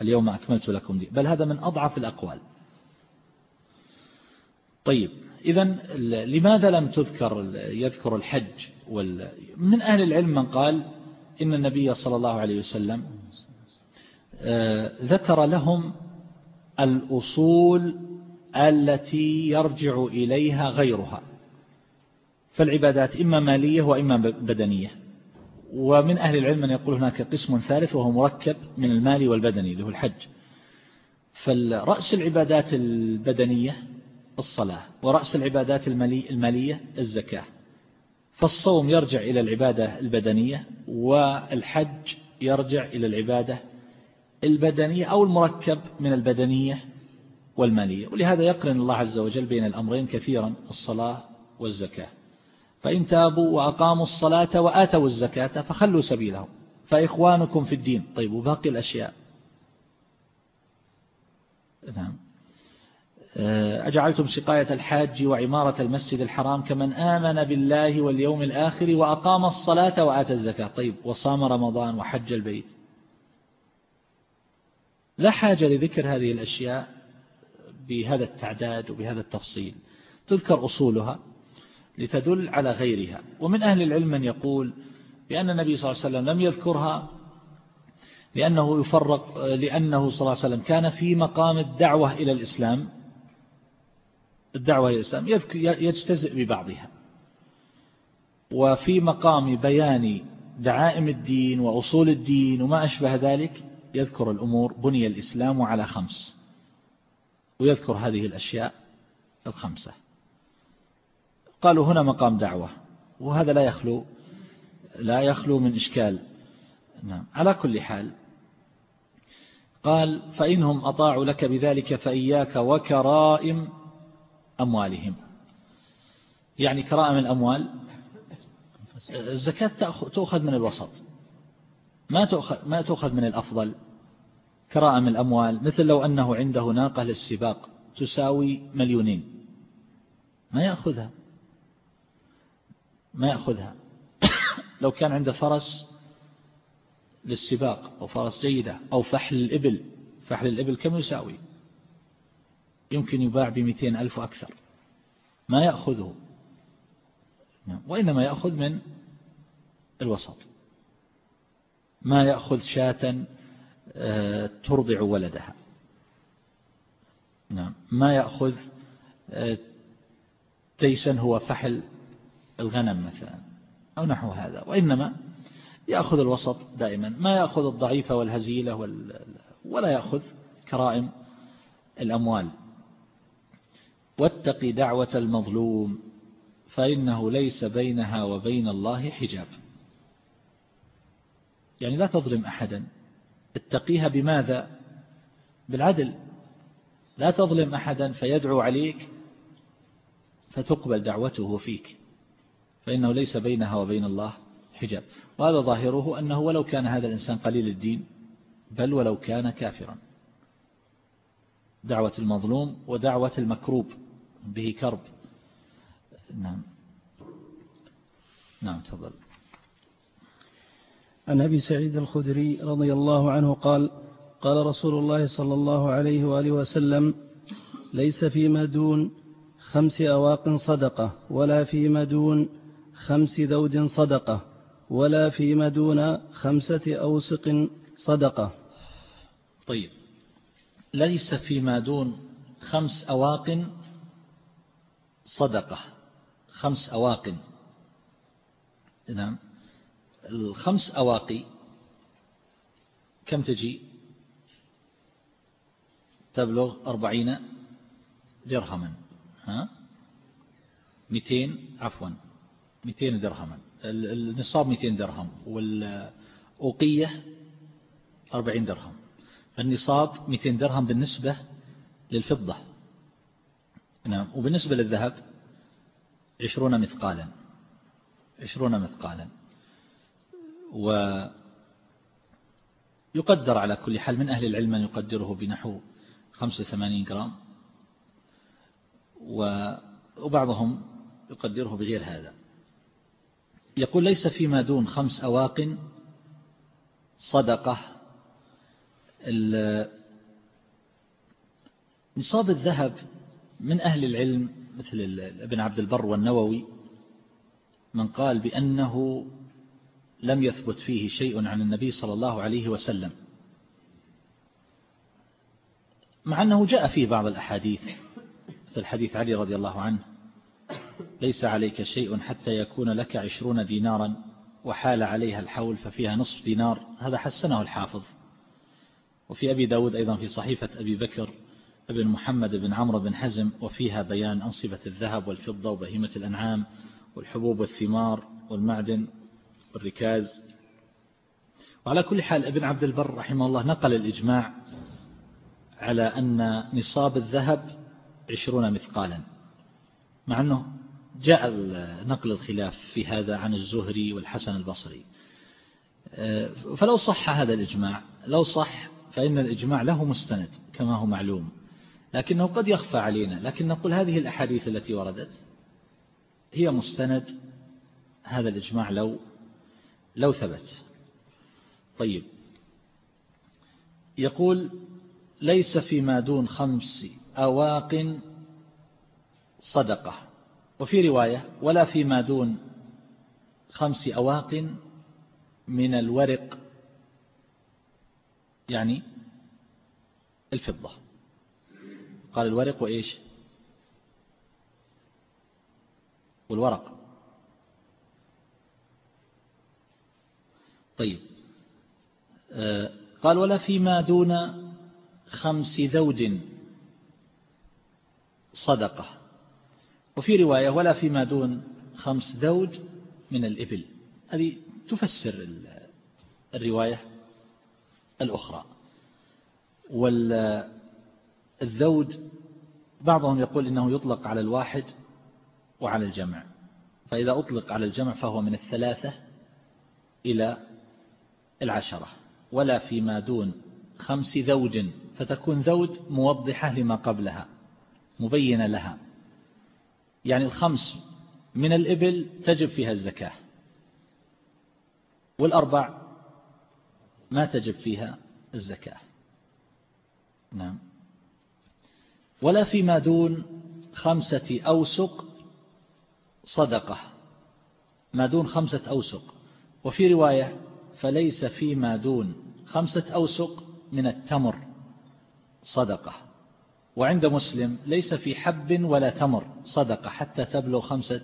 اليوم أكملت لكم دي بل هذا من أضعف الأقوال. طيب. إذا لماذا لم تذكر يذكر الحج وال... من أهل العلم من قال إن النبي صلى الله عليه وسلم آه، ذكر لهم الأصول التي يرجع إليها غيرها. فالعبادات إما مالية وإما بدنية. ومن أهل العلم من يقول هناك قسم ثالث وهو مركب من المال والبدني اللي هو الحج. فالرأس العبادات البدنية الصلاة ورأس العبادات المالية الزكاة. فالصوم يرجع إلى العبادة البدنية والحج يرجع إلى العبادة البدنية أو المركب من البدنية والمالية. ولهذا يقرن الله عز وجل بين الأمرين كثيرا الصلاة والزكاة. فإن تابوا وأقاموا الصلاة وآتوا الزكاة فخلوا سبيلهم. فإخوانكم في الدين. طيب وباقي الأشياء؟ نعم. أجعلتم سقاية الحاج وعمارة المسجد الحرام كمن آمن بالله واليوم الآخر وأقام الصلاة وآتى الزكاة. طيب وصام رمضان وحج البيت. لا حاجة لذكر هذه الأشياء بهذا التعداد وبهذا التفصيل. تذكر أصولها لتدل على غيرها. ومن أهل العلم من يقول بأن النبي صلى الله عليه وسلم لم يذكرها لأنه يفرق لأنه صلى الله عليه وسلم كان في مقام الدعوة إلى الإسلام. الدعوة إلى الإسلام يجتزئ ببعضها. وفي مقام بيان دعائم الدين وأصول الدين وما أشبه ذلك يذكر الأمور بني الإسلام على خمس. ويذكر هذه الأشياء الخمسة. قالوا هنا مقام دعوة وهذا لا يخلو لا يخلو من إشكال. نعم على كل حال قال فإنهم أطاعوا لك بذلك فإياك وكرائم أموالهم. يعني كرائم الأموال الزكاة تأخذ من الوسط. ما تأخذ, ما تأخذ من الأفضل. كرائم الأموال مثل لو أنه عنده ناقة للسباق تساوي مليونين. ما يأخذها. ما يأخذها. لو كان عنده فرس للسباق أو فرس جيدة أو فحل الإبل فحل الإبل كم يساوي؟ يمكن يباع بمئتين ألف أكثر ما يأخذه. نعم. وإنما يأخذ من الوسط. ما يأخذ شاة آه، ترضع ولدها. نعم. ما يأخذ آه، تيسا هو فحل الغنم مثلا أو نحو هذا. وإنما يأخذ الوسط دائما. ما يأخذ الضعيفة والهزيلة ولا يأخذ كرائم الأموال. واتق دعوة المظلوم فإنه ليس بينها وبين الله حجاب. يعني لا تظلم أحدا. اتقيها بماذا؟ بالعدل. لا تظلم أحدا فيدعو عليك فتقبل دعوته فيك. فإنه ليس بينها وبين الله حجاب. وهذا ظاهره أنه ولو كان هذا الإنسان قليل الدين بل ولو كان كافرا. دعوة المظلوم ودعوة المكروب. به كرب نعم. نعم تفضل. عن أبي سعيد الخدري رضي الله عنه قال قال رسول الله صلى الله عليه وآله وسلم ليس فيما دون خمس أواق صدقة ولا فيما دون خمس ذود صدقة ولا فيما دون خمسة أوسق صدقة. طيب. ليس فيما دون خمس أواق صدقة خمس أواق نعم. الخمس أواقي كم تجي؟ تبلغ أربعين درهما. ها؟ مئتين عفوا مئتين درهما. النصاب مئتين درهم والأوقية أربعين درهم. النصاب مئتين درهم بالنسبة للفضة. نعم. وبالنسبة للذهب عشرون مثقالا. عشرون مثقالا. ويقدر على كل حال من أهل العلم من يقدره بنحو 85 جرام. وبعضهم يقدره بغير هذا. يقول ليس فيما دون خمس أواق صدقة. نصاب الذهب من أهل العلم مثل ابن عبد البر والنووي من قال بأنه لم يثبت فيه شيء عن النبي صلى الله عليه وسلم. مع أنه جاء فيه بعض الأحاديث مثل حديث علي رضي الله عنه ليس عليك شيء حتى يكون لك عشرون دينارا وحال عليها الحول ففيها نصف دينار هذا حسنه الحافظ. وفي أبي داود أيضا في صحيفة أبي بكر ابن محمد بن عمرو بن حزم وفيها بيان أنصبة الذهب والفضة وبهيمة الأنعام والحبوب والثمار والمعدن والركاز. وعلى كل حال ابن عبد البر رحمه الله نقل الإجماع على أن نصاب الذهب عشرون مثقالا مع أنه جاء نقل الخلاف في هذا عن الزهري والحسن البصري. فلو صح هذا الإجماع لو صح فإن الإجماع له مستند كما هو معلوم. لكنه قد يخفى علينا. لكن نقول هذه الأحاديث التي وردت هي مستند. هذا الإجماع لو لو ثبت. طيب. يقول ليس فيما دون خمس أواق صدقة. وفي رواية ولا فيما دون خمس أواق من الورق يعني الفضة. قال الورق وإيش والورق. طيب. آه، قال ولا فيما دون خمس ذوج صدقة. وفي رواية ولا فيما دون خمس ذوج من الإبل. هذه تفسر الرواية الأخرى. والذوج بعضهم يقول إنه يطلق على الواحد وعلى الجمع. فإذا أطلق على الجمع فهو من الثلاثة إلى العشرة ولا فيما دون خمس ذوج فتكون ذوج موضحة لما قبلها مبينة لها. يعني الخمس من الإبل تجب فيها الزكاة والأربع ما تجب فيها الزكاة. نعم. ولا فيما دون خمسة أوسق صدقة. ما دون خمسة أوسق. وفي رواية فليس فيما دون خمسة أوسق من التمر صدقة. وعند مسلم ليس في حب ولا تمر صدقة حتى تبلغ خمسة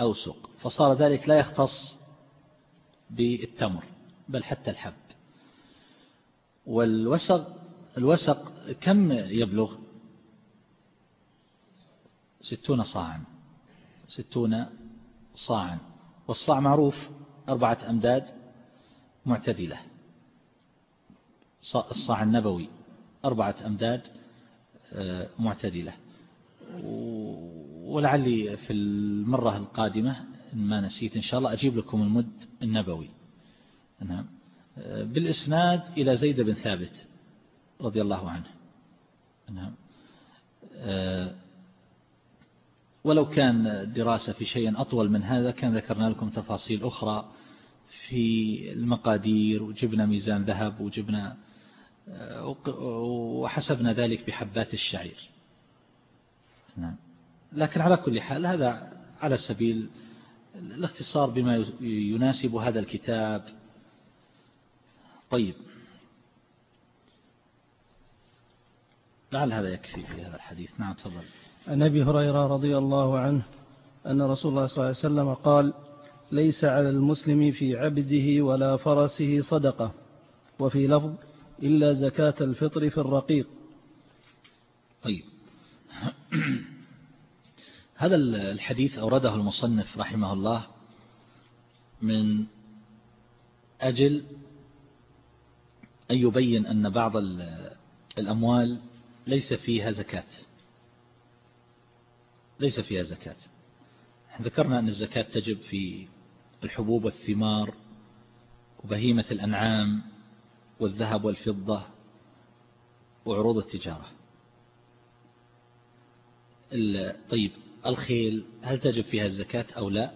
أوسق. فصار ذلك لا يختص بالتمر بل حتى الحب. والوسق الوسق كم يبلغ؟ ستون صاعا. ستون صاعا. والصاع معروف أربعة أمداد معتدلة. الصاع النبوي أربعة أمداد آه، معتدلة. ولعلي في المرة القادمة إن ما نسيت إن شاء الله أجيب لكم المد النبوي. نعم. آه، بالإسناد إلى زيد بن ثابت رضي الله عنه. نعم. آه، ولو كان دراسة في شيء أطول من هذا كان ذكرنا لكم تفاصيل أخرى في المقادير وجبنا ميزان ذهب وجبنا وحسبنا ذلك بحبات الشعير. نعم. لكن على كل حال هذا على سبيل الاختصار بما يناسب هذا الكتاب. طيب. لعل هذا يكفي في هذا الحديث. نعم تفضل. عن أبي هريرة رضي الله عنه أن رسول الله صلى الله عليه وسلم قال ليس على المسلم في عبده ولا فرسه صدقة وفي لفظ إلا زكاة الفطر في الرقيق طيب. هذا الحديث أورده المصنف رحمه الله من أجل أن يبين أن بعض الأموال ليس فيها زكاة. ليس فيها زكاة. ذكرنا أن الزكاة تجب في الحبوب والثمار وبهيمة الأنعام والذهب والفضة وعروض التجارة. طيب الخيل هل تجب فيها الزكاة أو لا؟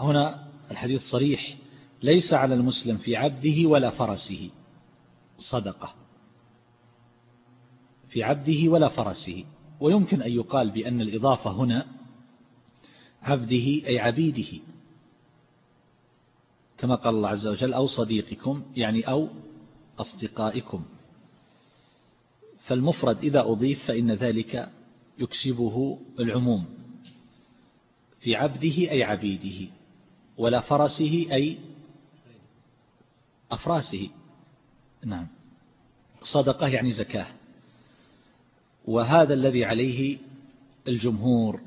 هنا الحديث صريح. ليس على المسلم في عبده ولا فرسه. صدقة. في عبده ولا فرسه. ويمكن أن يقال بأن الإضافة هنا عبده أي عبيده. كما قال الله عز وجل أو صديقكم يعني أو أصدقائكم. فالمفرد إذا أضيف فإن ذلك يكسبه العموم في عبده أي عبيده ولا فرسه أي أفراسه. نعم. صدقة يعني زكاة. وهذا الذي عليه الجمهور.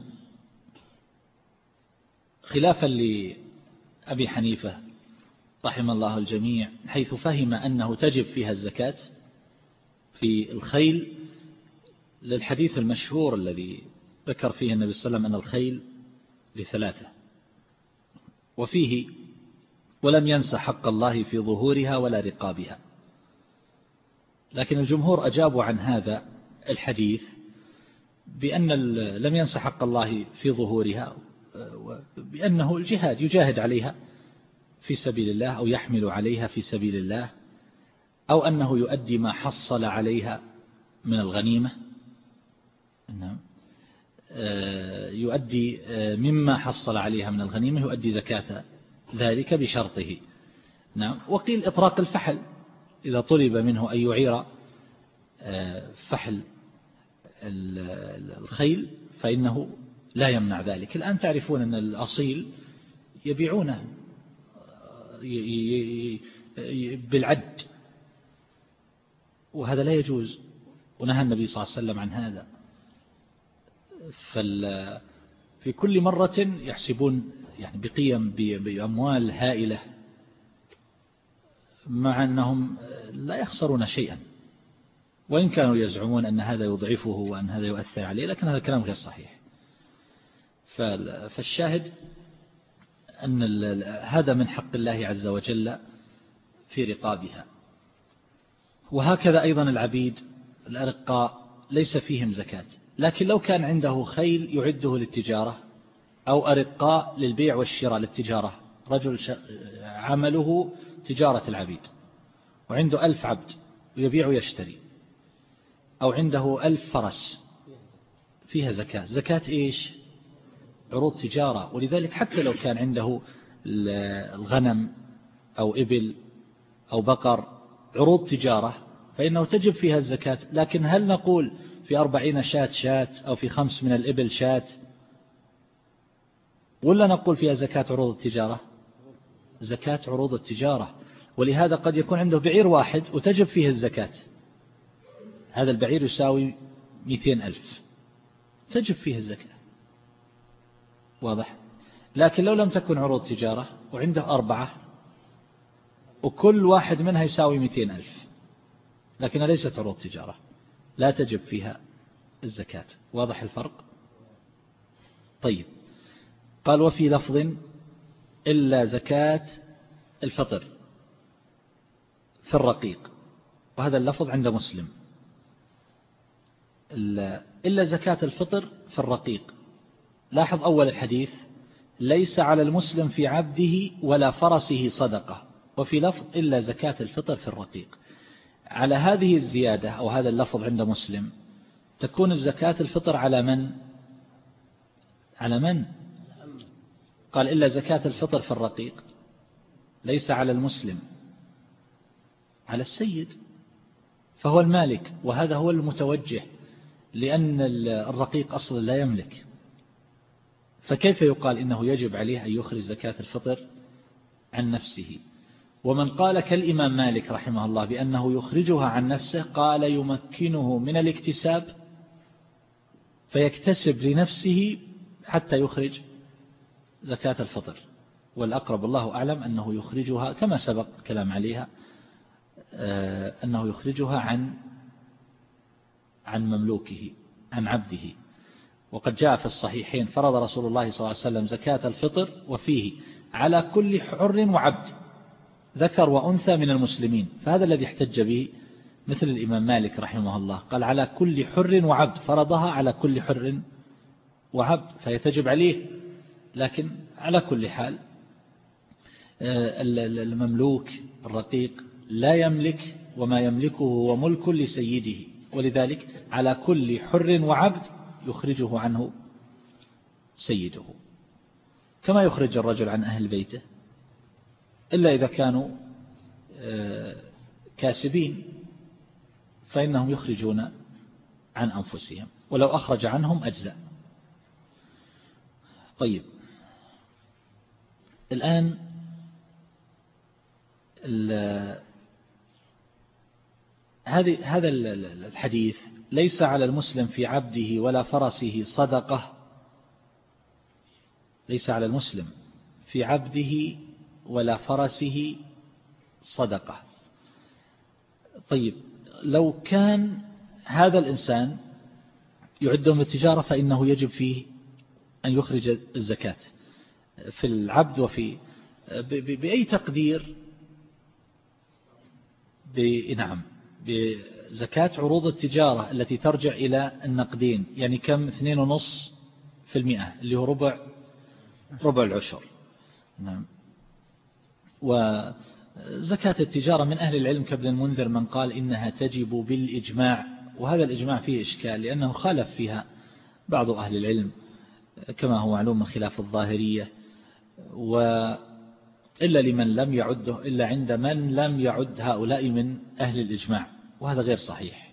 خلافا لأبي حنيفة رحم الله الجميع حيث فهم أنه تجب فيها الزكاة في الخيل للحديث المشهور الذي ذكر فيه النبي صلى الله عليه وسلم أن الخيل لثلاثة وفيه ولم ينس حق الله في ظهورها ولا رقابها. لكن الجمهور أجابوا عن هذا الحديث بأن لم ينس حق الله في ظهورها بأنه الجهاد يجاهد عليها في سبيل الله أو يحمل عليها في سبيل الله أو أنه يؤدي ما حصل عليها من الغنيمة. نعم. آه، يؤدي آه، مما حصل عليها من الغنيمة يؤدي زكاة ذلك بشرطه. نعم. وقيل إطراق الفحل إذا طلب منه أن يعير آه، فحل الخيل فإنه لا يمنع ذلك. الآن تعرفون أن الأصيل يبيعونه بالعد وهذا لا يجوز. ونهى النبي صلى الله عليه وسلم عن هذا. في كل مرة يحسبون يعني بقيم بأموال هائلة مع أنهم لا يخسرون شيئا. وإن كانوا يزعمون أن هذا يضعفه وأن هذا يؤثر عليه لكن هذا الكلام غير صحيح. فالشاهد أن هذا من حق الله عز وجل في رقابها. وهكذا أيضا العبيد الأرقاء ليس فيهم زكاة. لكن لو كان عنده خيل يعده للتجارة أو أرقاء للبيع والشراء للتجارة رجل عمله تجارة العبيد وعنده ألف عبد ويبيع ويشتري. أو عنده ألف فرس فيها زكاة. زكاة إيش؟ عروض تجارة. ولذلك حتى لو كان عنده الغنم أو إبل أو بقر عروض تجارة فإنه تجب فيها الزكاة. لكن هل نقول في أربعين شاة شاة أو في خمس من الإبل شاة؟ ولا نقول فيها زكاة عروض التجارة؟ زكاة عروض التجارة. ولهذا قد يكون عنده بعير واحد وتجب فيه الزكاة. هذا البعير يساوي مئتين ألف. تجب فيه الزكاة. واضح؟ لكن لو لم تكن عروض تجارة وعنده أربعة وكل واحد منها يساوي مئتين ألف. لكنها ليست عروض تجارة. لا تجب فيها الزكاة. واضح الفرق؟ طيب. قال وفي لفظ إلا زكاة الفطر في الرقيق. وهذا اللفظ عند مسلم. إلا زكاة الفطر في الرقيق. لاحظ أول الحديث ليس على المسلم في عبده ولا فرسه صدقة وفي لفظ إلا زكاة الفطر في الرقيق. على هذه الزيادة أو هذا اللفظ عند مسلم تكون الزكاة الفطر على من؟ على من؟ قال إلا زكاة الفطر في الرقيق. ليس على المسلم. على السيد. فهو المالك وهذا هو المتوجه. لأن الرقيق أصلا لا يملك. فكيف يقال إنه يجب عليه أن يخرج زكاة الفطر عن نفسه؟ ومن قال كالإمام مالك رحمه الله بأنه يخرجها عن نفسه قال يمكنه من الاكتساب فيكتسب لنفسه حتى يخرج زكاة الفطر. والأقرب الله أعلم أنه يخرجها كما سبق كلام عليها آه، أنه يخرجها عن عن مملوكه عن عبده. وقد جاء في الصحيحين فرض رسول الله صلى الله عليه وسلم زكاة الفطر وفيه على كل حر وعبد ذكر وأنثى من المسلمين. فهذا الذي احتج به مثل الإمام مالك رحمه الله. قال على كل حر وعبد فرضها على كل حر وعبد فيتجب عليه. لكن على كل حال آه، المملوك الرقيق لا يملك وما يملكه هو ملك لسيده. ولذلك على كل حر وعبد يخرجه عنه سيده. كما يخرج الرجل عن أهل بيته إلا إذا كانوا آه، كاسبين فإنهم يخرجون عن أنفسهم ولو أخرج عنهم أجزاء. طيب. الآن هذه هذا الحديث ليس على المسلم في عبده ولا فرسه صدقة. ليس على المسلم في عبده ولا فرسه صدقة. طيب لو كان هذا الإنسان يعدهم التجارة فإنه يجب فيه أن يخرج الزكاة في العبد وفي بأي تقدير؟ نعم بزكاة عروض التجارة التي ترجع إلى النقدين يعني كم؟ 2.5% اللي هو ربع ربع العشر. نعم. وزكاة التجارة من أهل العلم كابن المنذر من قال إنها تجب بالإجماع وهذا الإجماع فيه إشكال لأنه خالف فيها بعض أهل العلم كما هو معلوم من خلاف الظاهرية. وإلا لمن لم يعده إلا عند من لم يعد هؤلاء من أهل الإجماع. وهذا غير صحيح.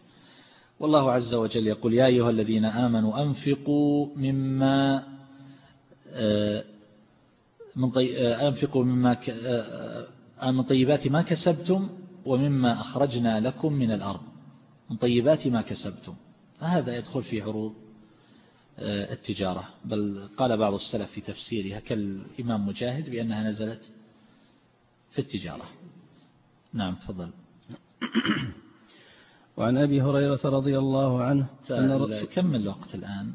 والله عز وجل يقول يا أيها الذين آمنوا أنفقوا مما آه، من طي... آه، أنفقوا مما. آه، من طيبات ما كسبتم ومما أخرجنا لكم من الأرض. من طيبات ما كسبتم. هذا يدخل في عروض التجارة. بل قال بعض السلف في تفسيرها كالإمام مجاهد بأنها نزلت في التجارة. نعم تفضل. وعن أبي هريرة رضي الله عنه أن كم الوقت الآن.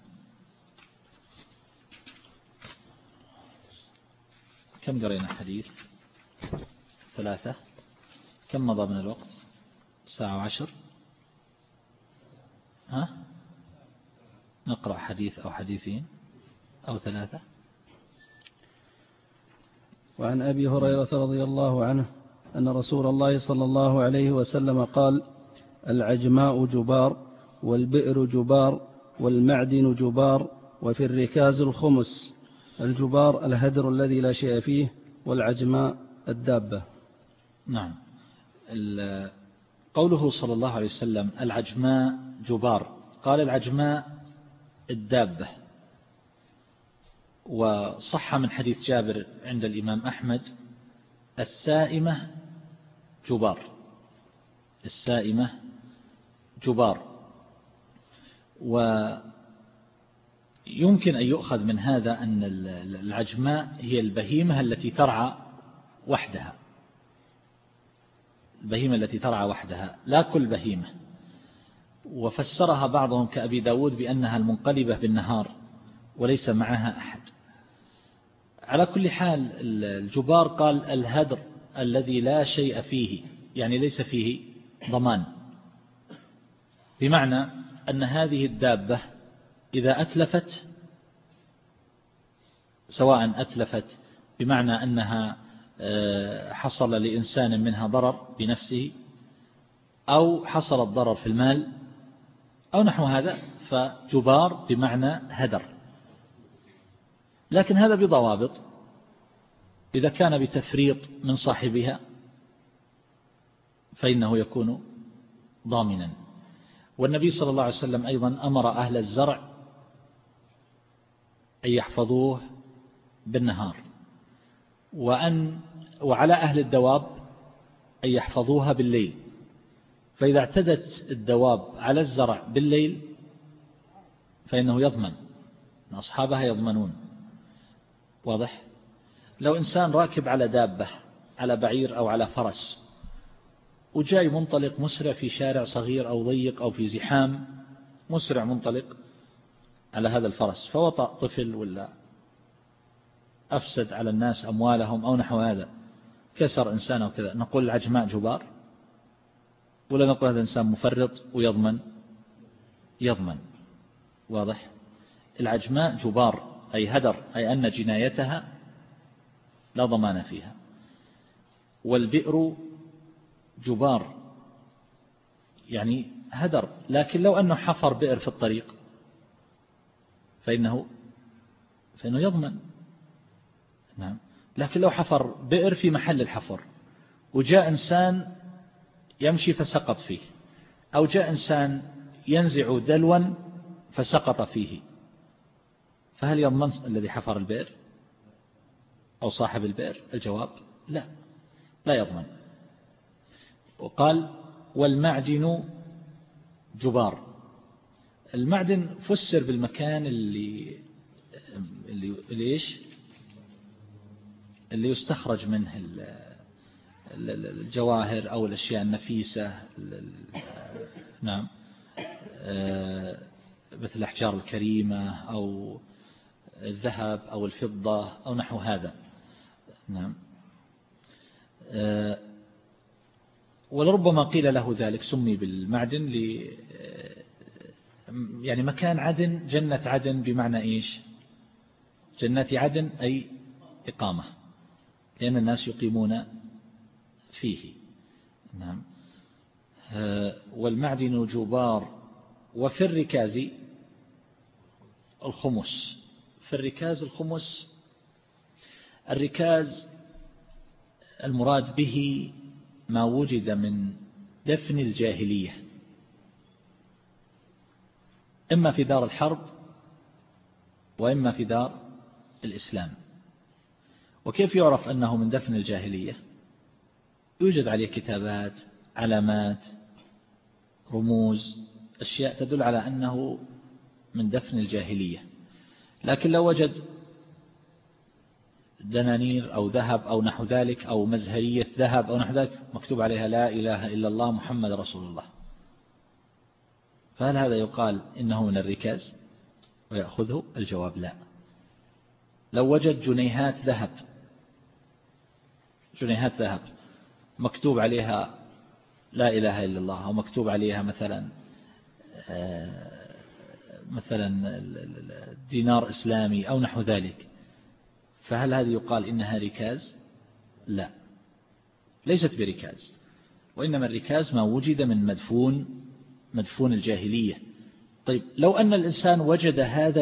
كم قرينا حديث؟ ثلاثة. كم مضى من الوقت؟ ساعة وعشر. ها؟ نقرأ حديث أو حديثين أو ثلاثة. وعن أبي هريرة رضي الله عنه أن رسول الله صلى الله عليه وسلم قال العجماء جبار والبئر جبار والمعدن جبار وفي الركاز الخمس الجبار الهدر الذي لا شيء فيه والعجماء الدابة. نعم. قوله صلى الله عليه وسلم العجماء جبار. قال العجماء الدابة. وصح من حديث جابر عند الإمام أحمد السائمة جبار السائمة جبار. ويمكن أن يؤخذ من هذا أن العجماء هي البهيمة التي ترعى وحدها. البهيمة التي ترعى وحدها لا كل بهيمة. وفسرها بعضهم كأبي داود بأنها المنقلبة بالنهار. وليس معها أحد. على كل حال الجبار قال الهدر الذي لا شيء فيه يعني ليس فيه ضمان. بمعنى أن هذه الدابة إذا أتلفت سواء أتلفت بمعنى أنها آه، حصل لإنسان منها ضرر بنفسه أو حصل الضرر في المال أو نحو هذا فجبار بمعنى هدر. لكن هذا بضوابط. إذا كان بتفريط من صاحبها فإنه يكون ضامنا. والنبي صلى الله عليه وسلم أيضا أمر أهل الزرع أن يحفظوه بالنهار. وأن وعلى أهل الدواب أن يحفظوها بالليل. فإذا اعتدت الدواب على الزرع بالليل فإنه يضمن. أصحابها يضمنون. واضح؟ لو إنسان راكب على دابة على بعير أو على فرس وجاي منطلق مسرع في شارع صغير أو ضيق أو في زحام مسرع منطلق على هذا الفرس فوطأ طفل ولا أفسد على الناس أموالهم أو نحو هذا كسر إنسان أو كذا نقول العجماء جبار؟ ولا نقول هذا إنسان مفرط ويضمن؟ يضمن. واضح؟ العجماء جبار. أي هدر أي أن جنايتها لا ضمان فيها. والبئر جبار يعني هدر لكن لو أنه حفر بئر في الطريق فإنه فإنه يضمن. نعم. لكن لو حفر بئر في محل الحفر وجاء إنسان يمشي فسقط فيه أو جاء إنسان ينزع دلوا فسقط فيه فهل يضمن الذي حفر البئر؟ أو صاحب البئر؟ الجواب لا لا يضمن وقال والمعدن جبار. المعدن فسر بالمكان اللي اللي ليش اللي يستخرج منه الجواهر أو الأشياء النفيسة نعم آه، مثل الأحجار الكريمة أو الذهب أو الفضة أو نحو هذا. نعم. آه، ولربما قيل له ذلك سمي بالمعدن ل آه، يعني مكان عدن جنة عدن بمعنى إيش؟ جنات عدن أي إقامة لأن الناس يقيمون فيه. نعم. آه، والمعدن جبار وفي الركاز الخمس. في الركاز الخمس الركاز المراد به ما وجد من دفن الجاهلية. إما في دار الحرب وإما في دار الإسلام. وكيف يعرف أنه من دفن الجاهلية؟ يوجد عليه كتابات علامات رموز أشياء تدل على أنه من دفن الجاهلية. لكن لو وجد دنانير أو ذهب أو نحو ذلك أو مزهرية ذهب أو نحو ذلك مكتوب عليها لا إله إلا الله محمد رسول الله. فهل هذا يقال إنه من الركاز ويأخذه؟ الجواب لا. لو وجد جنيهات ذهب جنيهات ذهب مكتوب عليها لا إله إلا الله أو مكتوب عليها مثلا آه، مثلا دينار إسلامي أو نحو ذلك فهل هذه يقال إنها ركاز؟ لا ليست بركاز وإنما الركاز ما وجد من مدفون مدفون الجاهلية. طيب لو أن الإنسان وجد هذا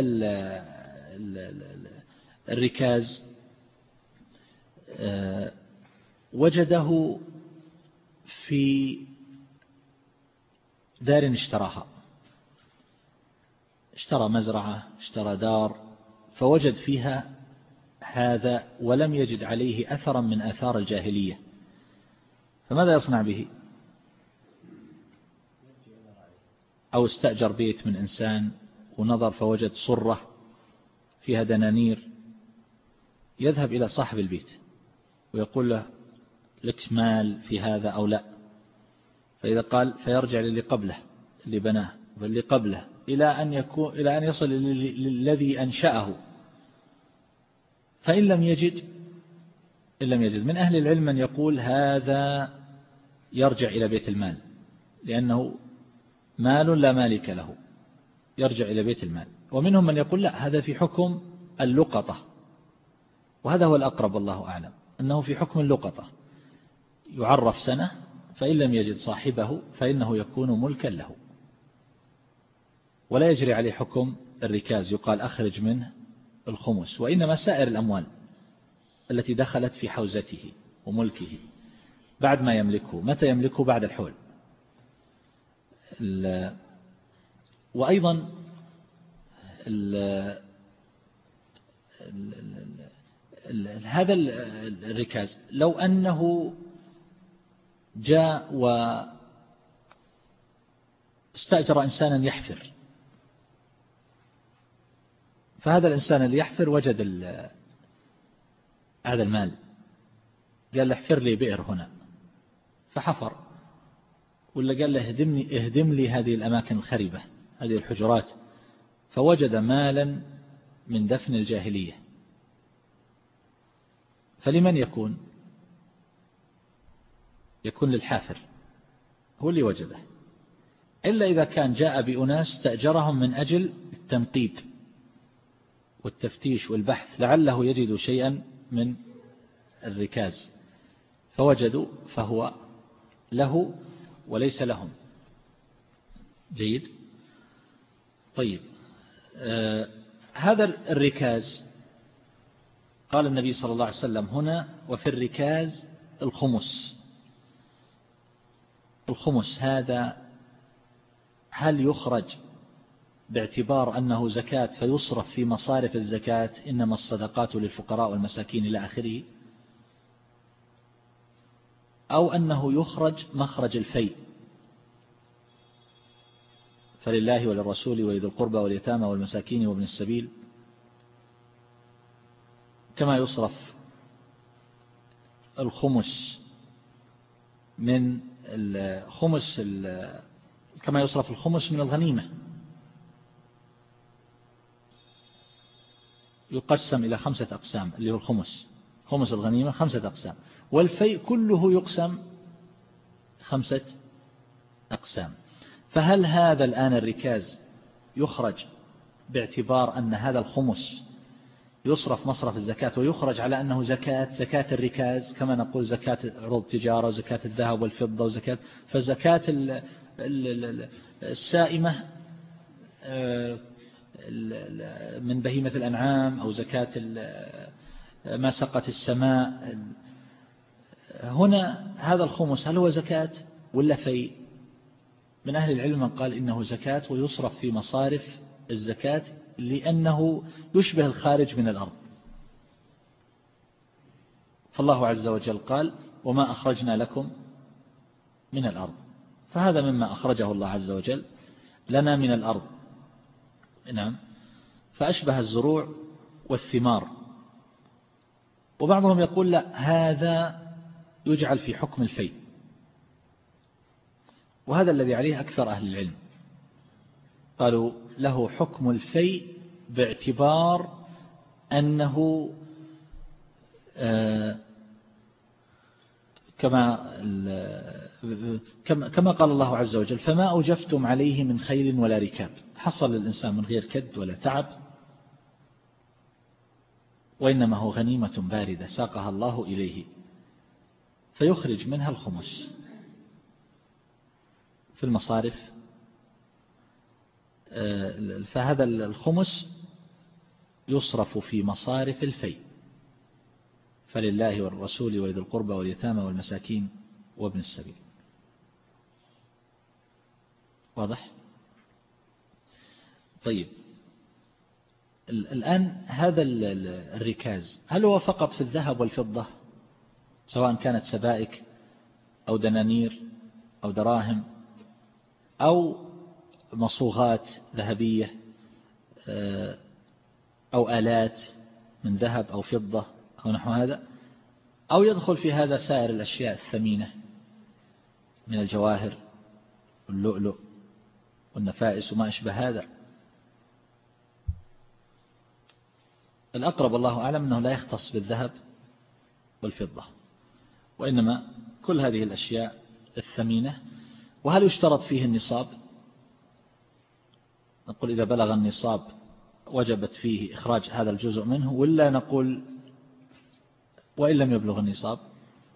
الركاز آه، وجده في دار اشتراها. اشترى مزرعة اشترى دار فوجد فيها هذا ولم يجد عليه أثرا من أثار الجاهلية. فماذا يصنع به؟ أو استأجر بيت من إنسان ونظر فوجد صرة فيها دنانير يذهب إلى صاحب البيت ويقول له لك مال في هذا أو لا؟ فإذا قال فيرجع للي قبله اللي بناه واللي قبله إلى أن يكون إلى أن يصل للذي أنشأه. فإن لم يجد إن لم يجد. من أهل العلم من يقول هذا يرجع إلى بيت المال لأنه مال لا مالك له يرجع إلى بيت المال. ومنهم من يقول لا هذا في حكم اللقطة. وهذا هو الأقرب والله أعلم أنه في حكم اللقطة. يعرف سنة فإن لم يجد صاحبه فإنه يكون ملكا له. ولا يجري عليه حكم الركاز. يقال أخرج منه الخمس وإنما سائر الأموال التي دخلت في حوزته وملكه بعد ما يملكه. متى يملكه؟ بعد الحول. وأيضا هذا الركاز. لو أنه جاء واستأجر إنسانا يحفر فهذا الإنسان اللي يحفر وجد هذا المال. قال له احفر لي بئر هنا. فحفر. ولا قال له اهدمني اهدم لي هذه الأماكن الخربة هذه الحجرات. فوجد مالا من دفن الجاهلية. فلمن يكون؟ يكون للحافر. هو اللي وجده. إلا إذا كان جاء بأناس استأجرهم من أجل التنقيب. والتفتيش والبحث لعله يجد شيئا من الركاز. فوجدوا فهو له وليس لهم. جيد. طيب. آه هذا الركاز قال النبي صلى الله عليه وسلم هنا وفي الركاز الخمس. الخمس هذا هل يخرج باعتبار أنه زكاة فيصرف في مصارف الزكاة إنما الصدقات للفقراء والمساكين إلى آخره أو أنه يخرج مخرج الفيء. فلله وللرسول ولذي القربى واليتامى والمساكين وابن السبيل. كما يصرف الخمس من الخمس كما يصرف الخمس من الغنيمة. يقسم إلى خمسة أقسام اللي هو الخمس. خمس الغنيمة خمسة أقسام. والفيء كله يقسم خمسة أقسام. فهل هذا الآن الركاز يخرج باعتبار أن هذا الخمس يصرف مصرف الزكاة ويخرج على أنه زكاة زكاة الركاز كما نقول زكاة عروض التجارة وزكاة الذهب والفضة وزكاة. فزكاة السائمة آه، من بهيمة الأنعام أو زكاة ما سقت السماء هنا هذا الخمس هل هو زكاة ولا في من أهل العلم من قال إنه زكاة ويصرف في مصارف الزكاة لأنه يشبه الخارج من الأرض. فالله عز وجل قال وما أخرجنا لكم من الأرض. فهذا مما أخرجه الله عز وجل لنا من الأرض نعم. فأشبه الزروع والثمار. وبعضهم يقول لا هذا يجعل في حكم الفيء وهذا الذي عليه أكثر أهل العلم. قالوا له حكم الفيء باعتبار أنه آه، كما كما قال الله عز وجل فما أوجفتم عليه من خيل ولا ركاب. حصل الإنسان من غير كد ولا تعب وإنما هو غنيمة باردة ساقها الله إليه فيخرج منها الخمس في المصارف. آه، فهذا الخمس يصرف في مصارف الفي فلله والرسول ولذي القربى واليتامى والمساكين وابن السبيل. واضح؟ طيب. الآن هذا الركاز هل هو فقط في الذهب والفضة؟ سواء كانت سبائك أو دنانير أو دراهم أو مصوغات ذهبية آه، أو آلات من ذهب أو فضة أو نحو هذا أو يدخل في هذا سائر الأشياء الثمينة من الجواهر واللؤلؤ والنفائس وما أشبه هذا. الأقرب الله أعلم أنه لا يختص بالذهب والفضة وإنما كل هذه الأشياء الثمينة. وهل يشترط فيه النصاب؟ نقول إذا بلغ النصاب وجبت فيه إخراج هذا الجزء منه ولا نقول وإن لم يبلغ النصاب.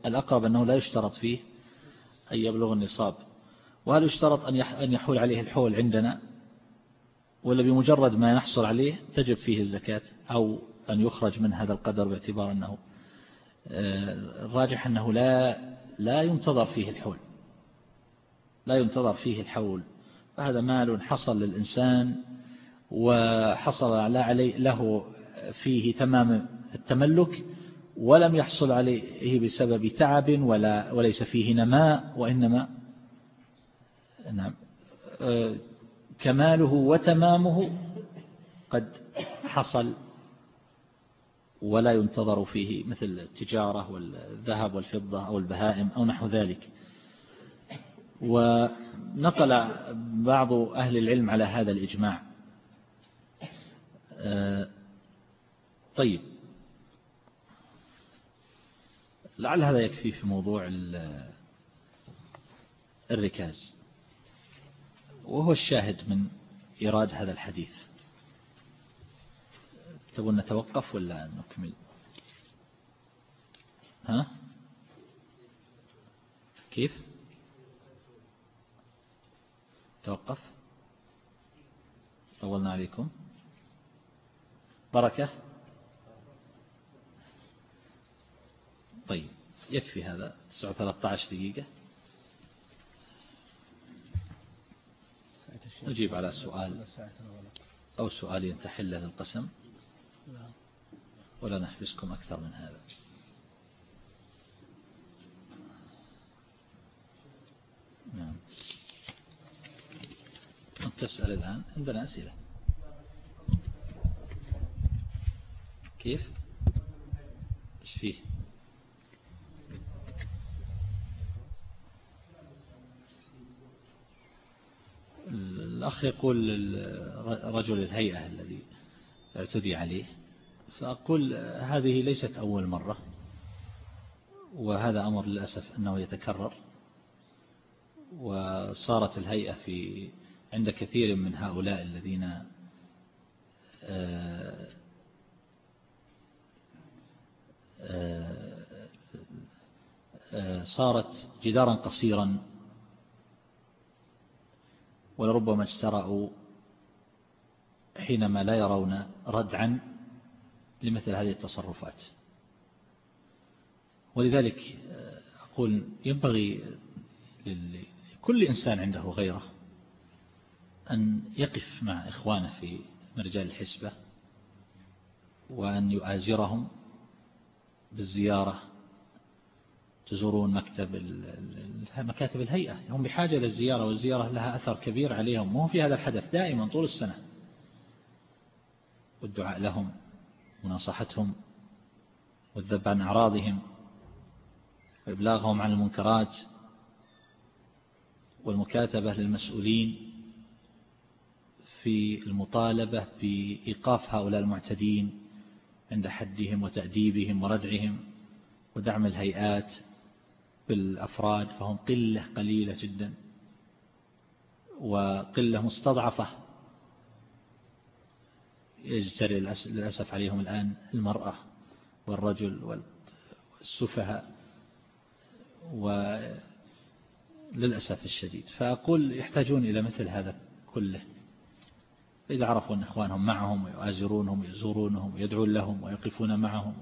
الأقرب أنه لا يشترط فيه أن يبلغ النصاب. وهل يشترط أن يحول عليه الحول عندنا؟ ولا بمجرد ما نحصل عليه تجب فيه الزكاة أو أن يخرج من هذا القدر باعتبار أنه آه، الراجح أنه لا لا ينتظر فيه الحول. لا ينتظر فيه الحول. فهذا مال حصل للإنسان وحصل له فيه تمام التملك ولم يحصل عليه بسبب تعب ولا وليس فيه نماء وإنما نعم آه، كماله وتمامه قد حصل ولا ينتظر فيه مثل التجارة والذهب والفضة أو البهائم أو نحو ذلك. ونقل بعض أهل العلم على هذا الإجماع. آه، طيب. لعل هذا يكفي في موضوع الركاز. وهو الشاهد من إيراد هذا الحديث. تبون نتوقف ولا نكمل؟ ها؟ كيف؟ توقف. طولنا عليكم. بركة. طيب يكفي هذا. 13 دقيقة. نجيب على سؤال أو سؤال تحل للقسم ولا نحبسكم أكثر من هذا. نعم. تسأل الآن؟ عندنا أسئلة. كيف؟ إيش فيه؟ الأخ يقول رجل الهيئة اعتدي عليه فأقول هذه ليست أول مرة وهذا أمر للأسف أنه يتكرر وصارت الهيئة في عند كثير من هؤلاء الذين آه، آه، صارت جدارا قصيرا ولربما اجترأوا حينما لا يرون ردعا لمثل هذه التصرفات. ولذلك أقول ينبغي لكل إنسان عنده غيرة أن يقف مع إخوانه في مرجال الحسبة وأن يؤازرهم بالزيارة. تزورون مكتب مكاتب الهيئة هم بحاجة للزيارة والزيارة لها أثر كبير عليهم مو في هذا الحدث دائما طول السنة. والدعاء لهم ونصحتهم والذب عن أعراضهم وإبلاغهم عن المنكرات والمكاتبة للمسؤولين في المطالبة بإيقاف هؤلاء المعتدين عند حدهم وتأديبهم وردعهم ودعم الهيئات بالأفراد فهم قلة قليلة جدا وقلة مستضعفة يجتري للأسف عليهم الآن المرأة والرجل والسفهاء وللأسف الشديد. فأقول يحتاجون إلى مثل هذا كله. إذا عرفوا أن إخوانهم معهم ويؤازرونهم ويزورونهم ويدعون لهم ويقفون معهم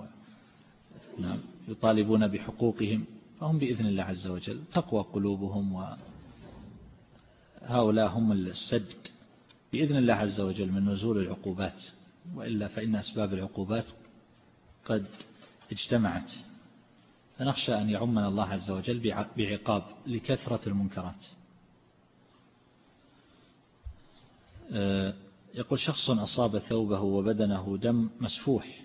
نعم يطالبون بحقوقهم فهم بإذن الله عز وجل. تقوى قلوبهم وهؤلاء هم السد بإذن الله عز وجل من نزول العقوبات وإلا فإن أسباب العقوبات قد اجتمعت. فنخشى أن يعمنا الله عز وجل بعقاب لكثرة المنكرات. آه، يقول شخص أصاب ثوبه وبدنه دم مسفوح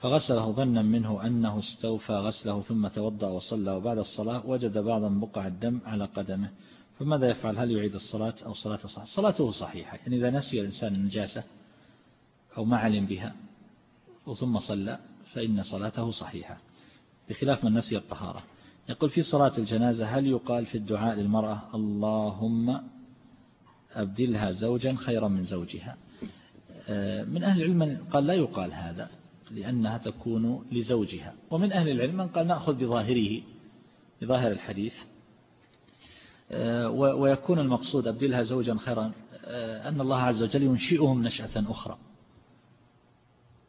فغسله ظنا منه أنه استوفى غسله ثم توضأ وصلى وبعد الصلاة وجد بعضا بقع الدم على قدمه. فماذا يفعل؟ هل يعيد الصلاة أو صلاة صحيحة؟ صلاته صحيحة يعني إذا نسي الإنسان النجاسة أو ما علم بها وثم صلى فإن صلاته صحيحة بخلاف من نسي الطهارة. يقول في صلاة الجنازة هل يقال في الدعاء للمرأة اللهم أبدلها زوجا خيرا من زوجها؟ آه، من أهل العلم قال لا يقال هذا لأنها تكون لزوجها. ومن أهل العلم من قال نأخذ بظاهره بظاهر الحديث. ويكون المقصود أبدلها زوجا خيرا آه، أن الله عز وجل ينشئهم نشأة أخرى.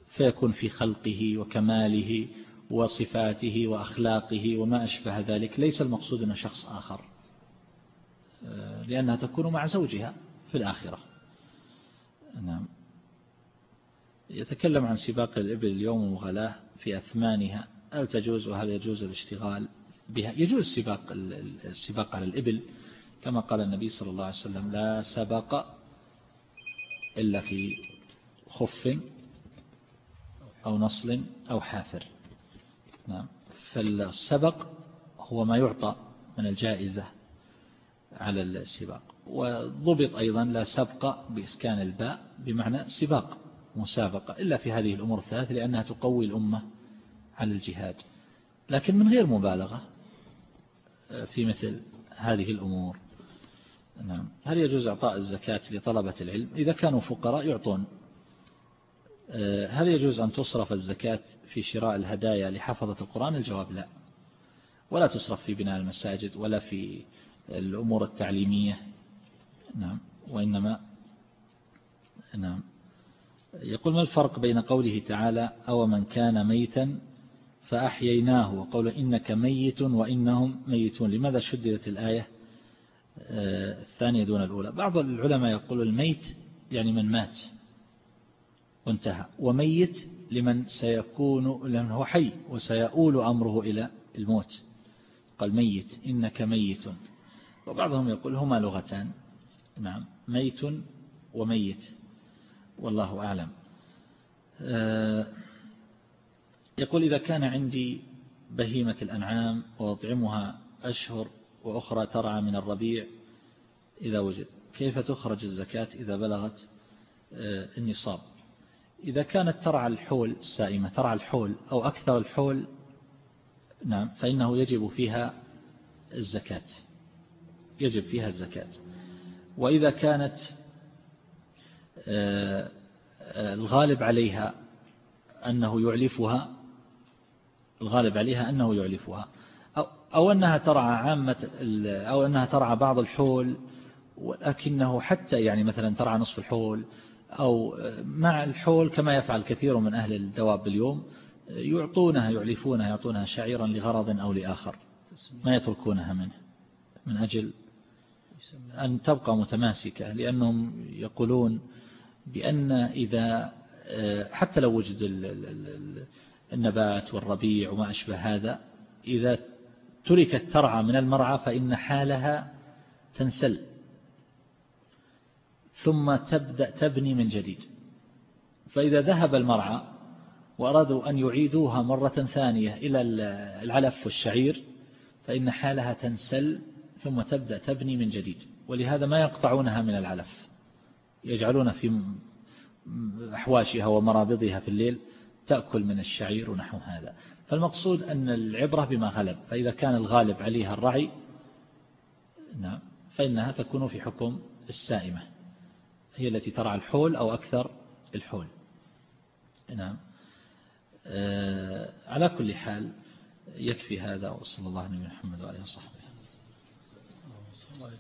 فيكون في خلقه وكماله وصفاته وأخلاقه وما أشبه ذلك. ليس المقصود أن شخص آخر لأنها تكون مع زوجها في الآخرة. نعم. يتكلم عن سباق الإبل اليوم وغلاه في أثمانها. هل تجوز وهل يجوز الاشتغال؟ بها. يجوز سباق السباق على الإبل كما قال النبي صلى الله عليه وسلم لا سبق إلا في خف أو نصل أو حافر. نعم. فالسبق هو ما يعطى من الجائزة على السباق. وضبط أيضا لا سبق بإسكان الباء بمعنى سباق مسابقة إلا في هذه الأمور الثلاث لأنها تقوي الأمة على الجهاد. لكن من غير مبالغة في مثل هذه الأمور. نعم. هل يجوز أعطاء الزكاة لطلبة العلم؟ إذا كانوا فقراء يعطون. آه، هل يجوز أن تصرف الزكاة في شراء الهدايا لحفظة القرآن؟ الجواب لا. ولا تصرف في بناء المساجد ولا في الأمور التعليمية. نعم. وإنما نعم. يقول ما الفرق بين قوله تعالى أو من كان ميتا فأحييناه وقول إنك ميت وإنهم ميتون. لماذا شددت الآية؟ آه، الثانية دون الأولى. بعض العلماء يقول الميت يعني من مات وانتهى وميت لمن سيكون لمن هو حي وسيؤول أمره إلى الموت. قال ميت إنك ميت وبعضهم يقول هما لغتان. نعم ميت وميت. والله أعلم. آه، يقول إذا كان عندي بهيمة الأنعام وأطعمها أشهر وأخرى ترعى من الربيع إذا وجد. كيف تخرج الزكاة إذا بلغت آه، النصاب؟ إذا كانت ترعى الحول السائمة ترعى الحول أو أكثر الحول نعم فإنه يجب فيها الزكاة. يجب فيها الزكاة. وإذا كانت آه، آه، الغالب عليها أنه يعلفها الغالب عليها أنه يعلفها. أو أنها ترعى عامة أو أنها ترعى بعض الحول ولكنه حتى يعني مثلا ترعى نصف الحول أو مع الحول كما يفعل كثير من أهل الدواب اليوم يعطونها يعلفونها يعطونها شعيرا لغرض أو لآخر ما يتركونها منه من أجل أن تبقى متماسكة لأنهم يقولون بأن إذا حتى لو وجد النبات والربيع وما أشبه هذا إذا تركت ترعى من المرعى فإن حالها تنسل ثم تبدأ تبني من جديد. فإذا ذهب المرعى وأرادوا أن يعيدوها مرة ثانية إلى العلف والشعير فإن حالها تنسل ثم تبدأ تبني من جديد. ولهذا ما يقطعونها من العلف يجعلون في أحواشها ومرابضها في الليل تأكل من الشعير ونحو هذا. فالمقصود أن العبرة بما غلب فإذا كان الغالب عليها الرعي نعم فإنها تكون في حكم السائمة هي التي ترعى الحول أو أكثر الحول. نعم. آه، على كل حال يكفي هذا وصلى الله عليه محمد وعليه وصحبه. الله